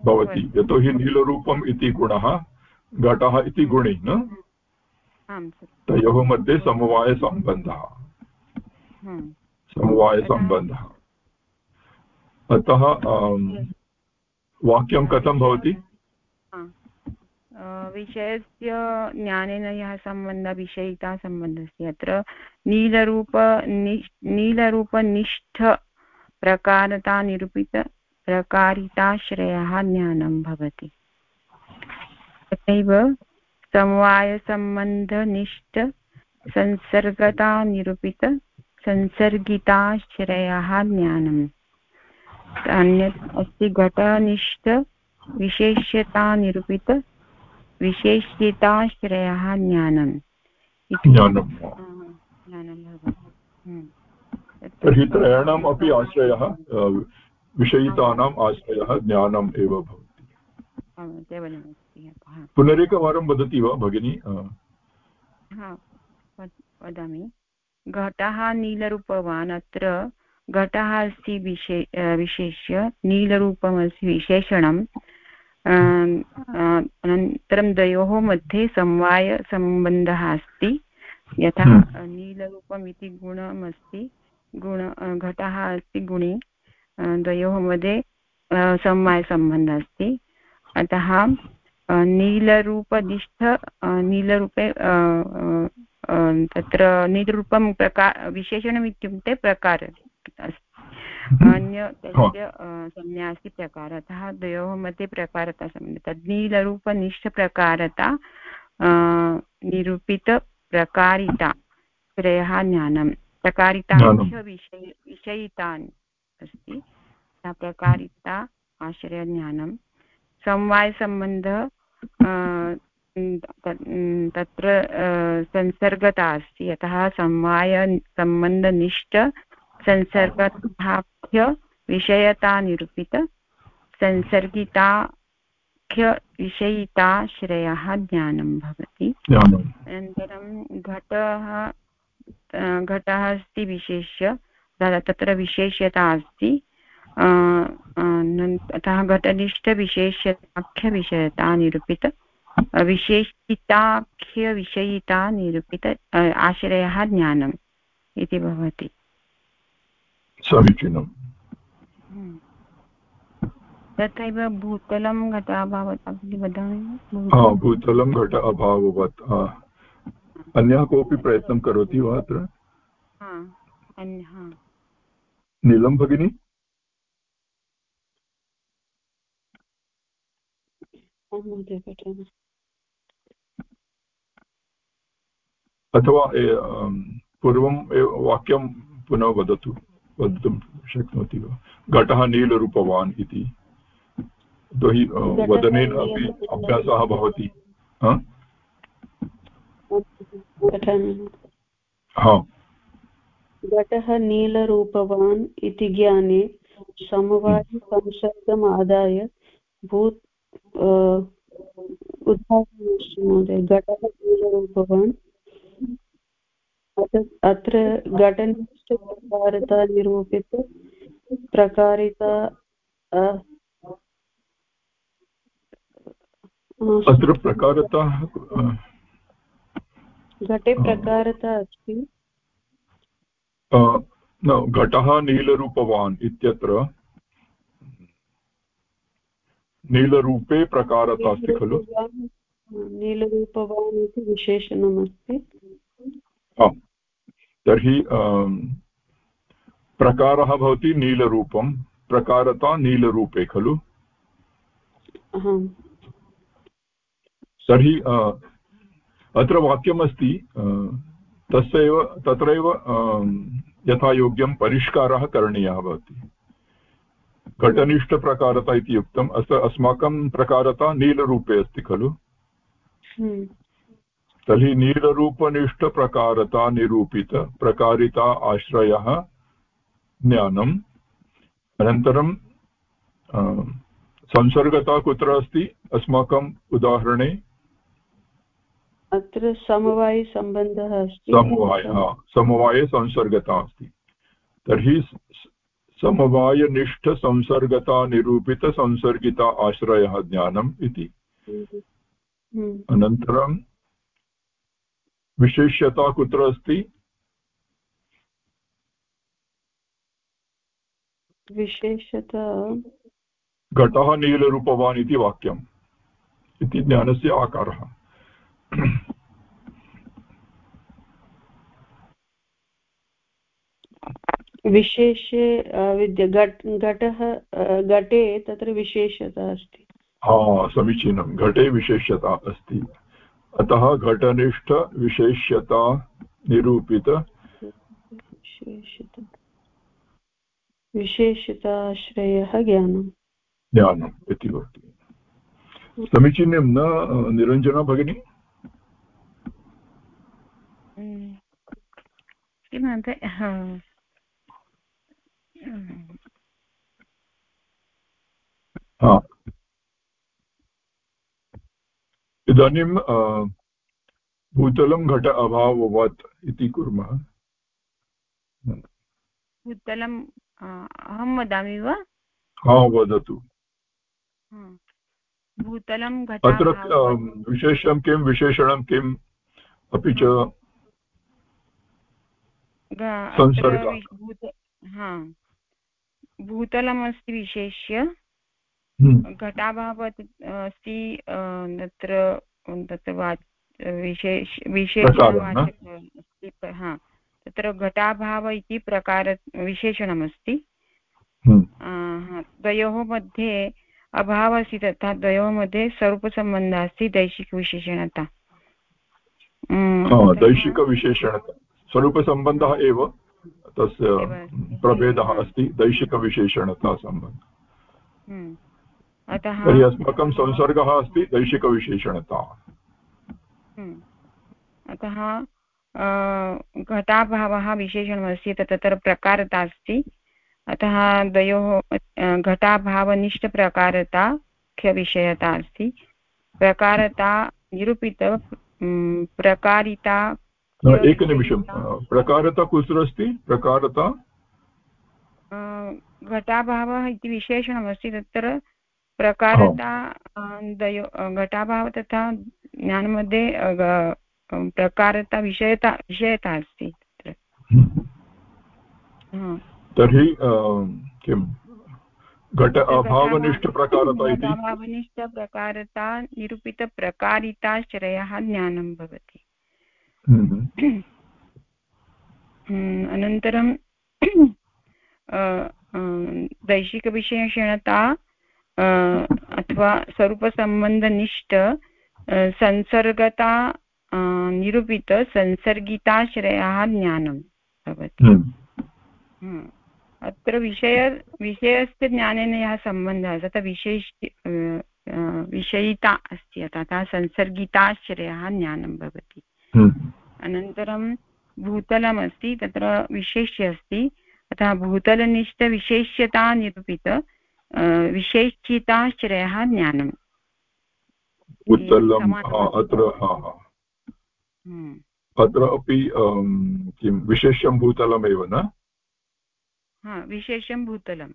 भवति। यतोहि नीलरूपम् इति गुणः घटः इति गुणे न तयोः मध्ये समवायसम्बन्धः। समवायसम्बन्धः। अतः वाक्यं कथं भवति? विषयस्य ज्ञानेन यः सम्बन्धः, विषयिता सम्बन्धस्य अत्र नीलरूप नीलरूपनिष्ठ प्रकारता निरूपित प्रकारिताश्रयः ज्ञानं भवति। तथैव समवायसम्बन्धनिष्ठ संसर्गता निरूपित संसर्गिताश्रयः ज्ञानम्। अन्यत् अस्ति घटनिष्ठ विशेष्यता निरूपित विशेष्यताश्रयः ज्ञानम्। ज्ञानं तर्हि त्रयाणाम् अपि आश्रयः विषयितानाम् आश्रयः ज्ञानम् एव भवति। पुनरेकवारं वदति वा भगिनी? वदामि। घटः नीलरूपवान् अत्र घटः अस्ति विशे विशेष्य नीलरूपमस्ति विशेषणं अनन्तरं द्वयोः मध्ये समवायसम्बन्धः अस्ति। यथा हम्म। नीलरूपम् इति गुणमस्ति गुण घटः अस्ति गुणि द्वयोः मध्ये समवायसम्बन्धः अस्ति। अतः नीलरूपनिष्ठ नीलरूपे तत्र नीलरूपं प्रकार विशेषणम् इत्युक्ते प्रकार। अन्य तस्य संज्ञा अस्ति प्रकार अतः द्वयोः मध्ये प्रकारता सम्बन्धः तद् नीलरूपनिष्ठप्रकारता निरूपितप्रकारिता त्रयः ज्ञानं प्रकारिताभ्य विषय विषयितान् अस्ति। प्रकारिता आश्रयज्ञानं समवायसम्बन्धः तत्र संसर्गता अस्ति। अतः समवायसम्बन्धनिष्ठ संसर्गताभ्य विषयता निरूपित संसर्गिताख्य विषयिताश्रयः ज्ञानं भवति। अनन्तरं घटः घटः अस्ति विशेष्य तत्र विशेष्यता अस्ति। अतः घटनिष्ठविशेष्यताख्यविषयता निरूपित विशेषिताख्यविषयिता निरूपित आश्रयः ज्ञानम् इति भवति। समीचीनम्। तथैव भूतलं घट अभावत् वदामि। भूतलं घट अभाववत् अन्यः कोऽपि प्रयत्नं करोति वा अत्र? नीलं भगिनि? अथवा पूर्वम् एव वाक्यं पुनः वदतु। वक्तुं शक्नोति वा। घटः नीलरूपवान् इति। यतोहि वदनेन अपि अभ्यासः भवति। घटः नीलरूपवान्। इति ज्ञाने समवायसंशब्दम् आदाय भूत् उदाहरणमस्ति महोदय घटः नीलरूपवान् अत्र घटनिष्ठप्रकारता निरूपित प्रकारिता अत्र प्रकारता घटे प्रकारता अस्ति। घटः नीलरूपवान् इत्यत्र नीलरूपे प्रकारता अस्ति खलु। नीलरूपवान् इति विशेषणमस्ति। तर्हि प्रकारः भवति नीलरूपं प्रकारता नीलरूपे खलु। तर्हि अत्र वाक्यमस्ति तस्यैव तत्रैव यथा योग्यं परिष्कारः करणीयः भवति। घटनिष्ठप्रकारता इति उक्तम्। अस्माकं प्रकारता नीलरूपे अस्ति खलु। हम्म। तर्हि नीलरूपनिष्ठप्रकारता निरूपितप्रकारिता आश्रयः ज्ञानम्। अनन्तरं संसर्गता कुत्र अस्ति? अस्माकम् उदाहरणे। अत्र समवायसम्बन्धः अस्ति। समवाय समवाये संसर्गता अस्ति। तर्हि समवायनिष्ठसंसर्गता निरूपितसंसर्गिता आश्रयः ज्ञानम् इति। हम्म। अनन्तरं विशेष्यता? कुत्र अस्ति विशेषता घटः नीलरूपवान् इति वाक्यम्। इति ज्ञानस्य आकारः। विशेषे विद्य घट् घटः घटे तत्र विशेषता अस्ति। हा समीचीनं। घटे विशेषता अस्ति। अतः घटनिष्ठविशेष्यता निरूपित। विशेषता विशेषताश्रयः ज्ञानम्। ज्ञानम् इति वक्ति समीचीनं न निरञ्जना भगिनी? किमपि इदानीं भूतलं घट अभाववत् इति कुर्मः। भूतलम् अहं वदामि वा? हा वदतु। भूतलं अत्र विशेषं किं विशेषणं किम्? अपि च भूतलमस्ति विशेष्य। हम्म। घटाभावः अस्ति तत्र तत्र विशेष विशेषवाचक हा। तत्र घटाभाव इति प्रकार विशेषणमस्ति। हम्म। द्वयोः मध्ये अभावः अस्ति तथा द्वयोः मध्ये स्वरूपसम्बन्धः अस्ति दैशिकविशेषणता। दैशिकविशेषणता। स्वरूपसम्बन्धः एव तस्य प्रभेदः अस्ति दैशिकविशेषणता सम्बन्धः। हम्म। अतः तर्हि अस्माकं संसर्गः अस्ति दैशिकविशेषणता। हम्म। अतः घटाभावः विशेषणमस्ति तत्र प्रकारता अस्ति। अतः द्वयोः घटाभावनिष्ठप्रकारता मुख्यविषयता अस्ति। प्रकारता निरूपित प्रकारिता एकनिमिषं प्रकारता कुत्र अस्ति? प्रकारता? घटाभावः इति विशेषणमस्ति तत्र प्रकारता द्वयो घटाभावः तथा ज्ञानमध्ये प्रकारता विषयता विषयता अस्ति तत्र। तर्हि किं? घट अभावनिष्ठप्रकारता इति? अभावनिष्ठप्रकारता निरूपितप्रकारिताश्रयः ज्ञानं भवति। हम्म। हम्म, अनन्तरं दैशिकविशेषणता अथवा स्वरूपसम्बन्धनिष्ठ संसर्गता निरूपितसंसर्गिताश्रयः ज्ञानं भवति हम्म। अत्र विषय विषयस्य ज्ञानेन यः सम्बन्धः तथा विशेष विषयिता अस्ति तथा संसर्गिताश्रयः ज्ञानं भवति हम्म। अनन्तरं भूतलमस्ति तत्र विशेष्य अस्ति अतः भूतलनिष्ठविशेष्यता निरूपित विशेषिताश्रयः ज्ञानम् उत्तलम् अत्र हम्म। अत्र अपि किं विशेषं भूतलमेव न? विशेषं भूतलं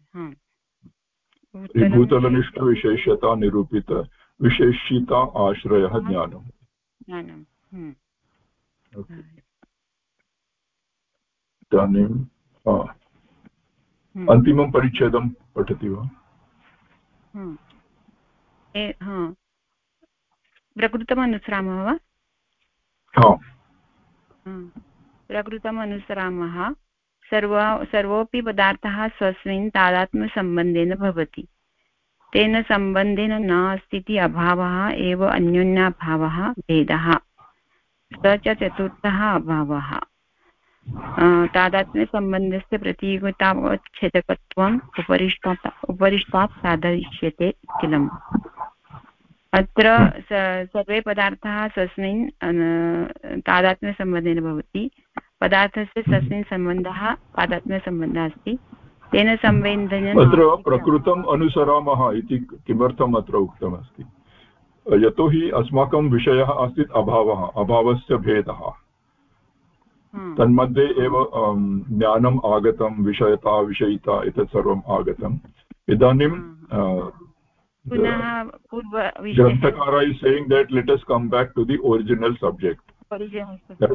भूतलनिष्ठविशेषता निरूपित विशेषिता आश्रयः ज्ञानम्। ज्ञानं हम्म। इदानीं हम्म। अन्तिमं परिच्छेदं पठति वा? प्रकृतम् अनुसरामः वा? प्रकृतम् अनुसरामः सर्व सर्वोऽपि पदार्थः स्वस्मिन् तादात्म्यसम्बन्धेन भवति। तेन सम्बन्धेन न अस्ति इति अभावः एव अन्योन्याभावः भेदः। स च चतुर्थः अभावः। तादात्म्यसम्बन्धस्य प्रतियोगितावत् छेदकत्वम् उपरिष्टात् उपरिष्टात् साधयिष्यते किलम्? अत्र सर्वे पदार्थाः स्वस्मिन् तादात्म्यसम्बन्धेन भवति। पदार्थस्य स्वस्मिन् सम्बन्धः तादात्म्यसम्बन्धः अस्ति। तेन संवेदनेन अत्र प्रकृतम् अनुसरामः इति किमर्थम् अत्र उक्तमस्ति? यतोहि अस्माकं विषयः आसीत् अभावः अभावस्य भेदः। तन्मध्ये एव ज्ञानम् आगतं विषयता विषयिता एतत् सर्वम् आगतम्. इदानीं ग्रन्थकार is saying that let us come back to the original subject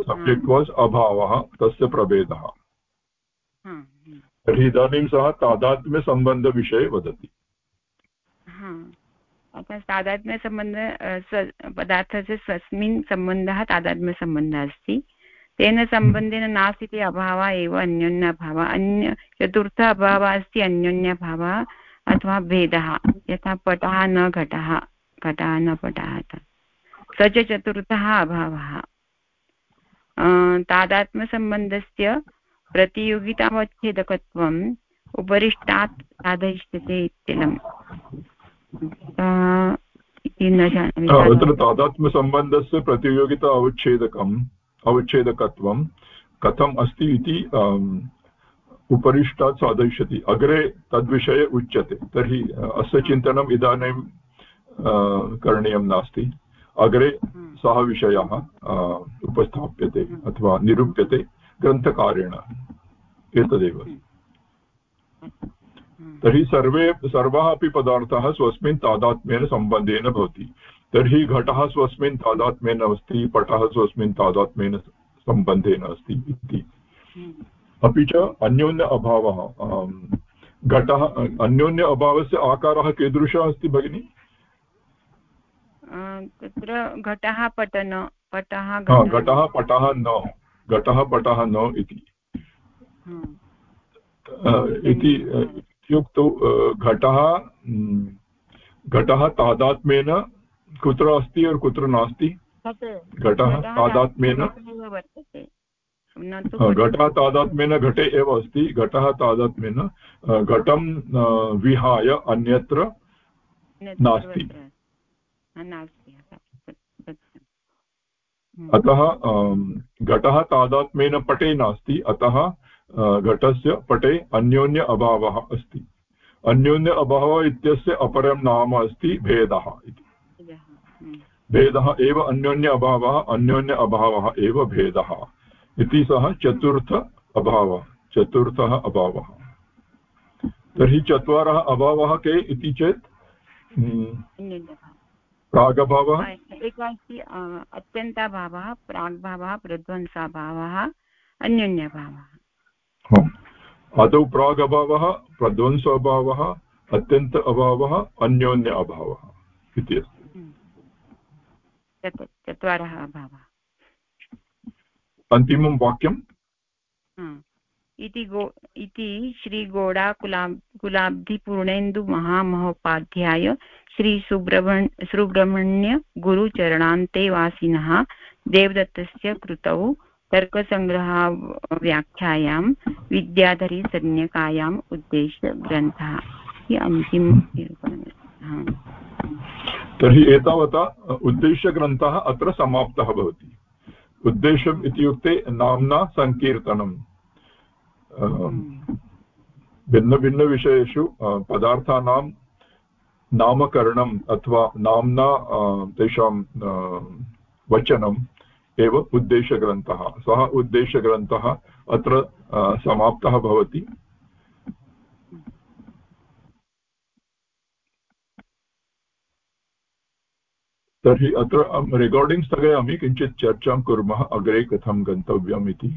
subject was अभावः तस्य प्रभेदः तर्हि इदानीं सः तादात्म्यसम्बन्धविषये वदति। तादात्म्यसम्बन्ध पदार्थस्य स्वस्मिन् सम्बन्धः तादात्म्यसम्बन्धः अस्ति। तेन सम्बन्धेन नास्ति इति अभावः एव अन्योन्यभावः। अन्य चतुर्थ अभावः अस्ति अन्योन्यभावः अथवा भेदः। यथा पटः न घटः घटः न पटः स च चतुर्थः अभावः। तादात्म्यसम्बन्धस्य प्रतियोगितावच्छेदकत्वम् उपरिष्टात् साधयिष्यते इत्यलम्। इति न जानामि तादात्म्यसम्बन्धस्य प्रतियोगिता अवच्छेदकम् अवच्छेदकत्वं कथम् अस्ति इति उपरिष्टात् साधयिष्यति। अग्रे तद्विषये उच्यते। तर्हि अस्य चिन्तनम् इदानीं करणीयं नास्ति। अग्रे सः विषयः उपस्थाप्यते अथवा निरूप्यते ग्रन्थकारेण। एतदेव। तर्हि सर्वे, सर्वाः अपि पदार्थाः स्वस्मिन् तादात्म्येन सम्बन्धेन भवति। तर्हि घटः स्वस्मिन् तादात्म्येन अस्ति पटः स्वस्मिन् तादात्म्येन सम्बन्धेन अस्ति इति। अपि च अन्योन्य अभावः घटः अन्योन्य अभावस्य आकारः कीदृशः अस्ति भगिनि? तत्र घटः पटन पटः घटः पटः न घटः पटः न इति। इति इत्युक्तौ घटः घटः तादात्म्येन कुत्र अस्ति और कुत्र नास्ति? घटः तादात्म्येन? घटः तादात्म्येन घटे एव अस्ति। घटः तादात्म्येन घटं विहाय अन्यत्र नास्ति। अतः घटः तादात्म्येन पटे नास्ति। अतः घटस्य पटे अन्योन्य अभावः अस्ति। अन्योन्य अभावः इत्यस्य अपरं नाम अस्ति भेदः इति। भेदः एव अन्योन्य अभावः अन्योन्य अभावः एव भेदः। इति सः चतुर्थ अभावः चतुर्थः अभावः। तर्हि चत्वारः अभावः के इति चेत् प्रागभावः? एकः अस्ति अत्यन्ताभावः प्राग्भावः प्रध्वंसाभावः अन्योन्यभावः। आदौ प्राग् अभावः प्रध्वंस अभावः अत्यन्त अभावः अन्योन्य अभावः इति अस्ति। हम्म। चत्वारः अभावः। अन्तिमं वाक्यम्? इति गो इति श्रीगोडा कुला कुलाब्धिपूर्णेन्दुमहामहोपाध्याय श्रीसुब्रह्मण् सुब्रह्मण्य गुरुचरणान्ते देवदत्तस्य कृतौ तर्कसङ्ग्रहव्याख्यायां विद्याधरीसंज्ञकायाम् उद्देश्यग्रन्थः इति अन्तिमनिरूपणम् तर्हि एतावता उद्देश्यग्रन्थः अत्र समाप्तः भवति। उद्देश्यम् इत्युक्ते नाम्ना सङ्कीर्तनम् भिन्नभिन्नविषयेषु पदार्थानां नामकरणम् अथवा नाम्ना तेषां वचनं एव उद्देशग्रन्थः सः उद्देशग्रन्थः अत्र समाप्तः भवति। तर्हि अत्र रेकार्डिङ्ग् स्थगयामि किञ्चित् चर्चां कुर्मः अग्रे कथं गन्तव्यम् इति।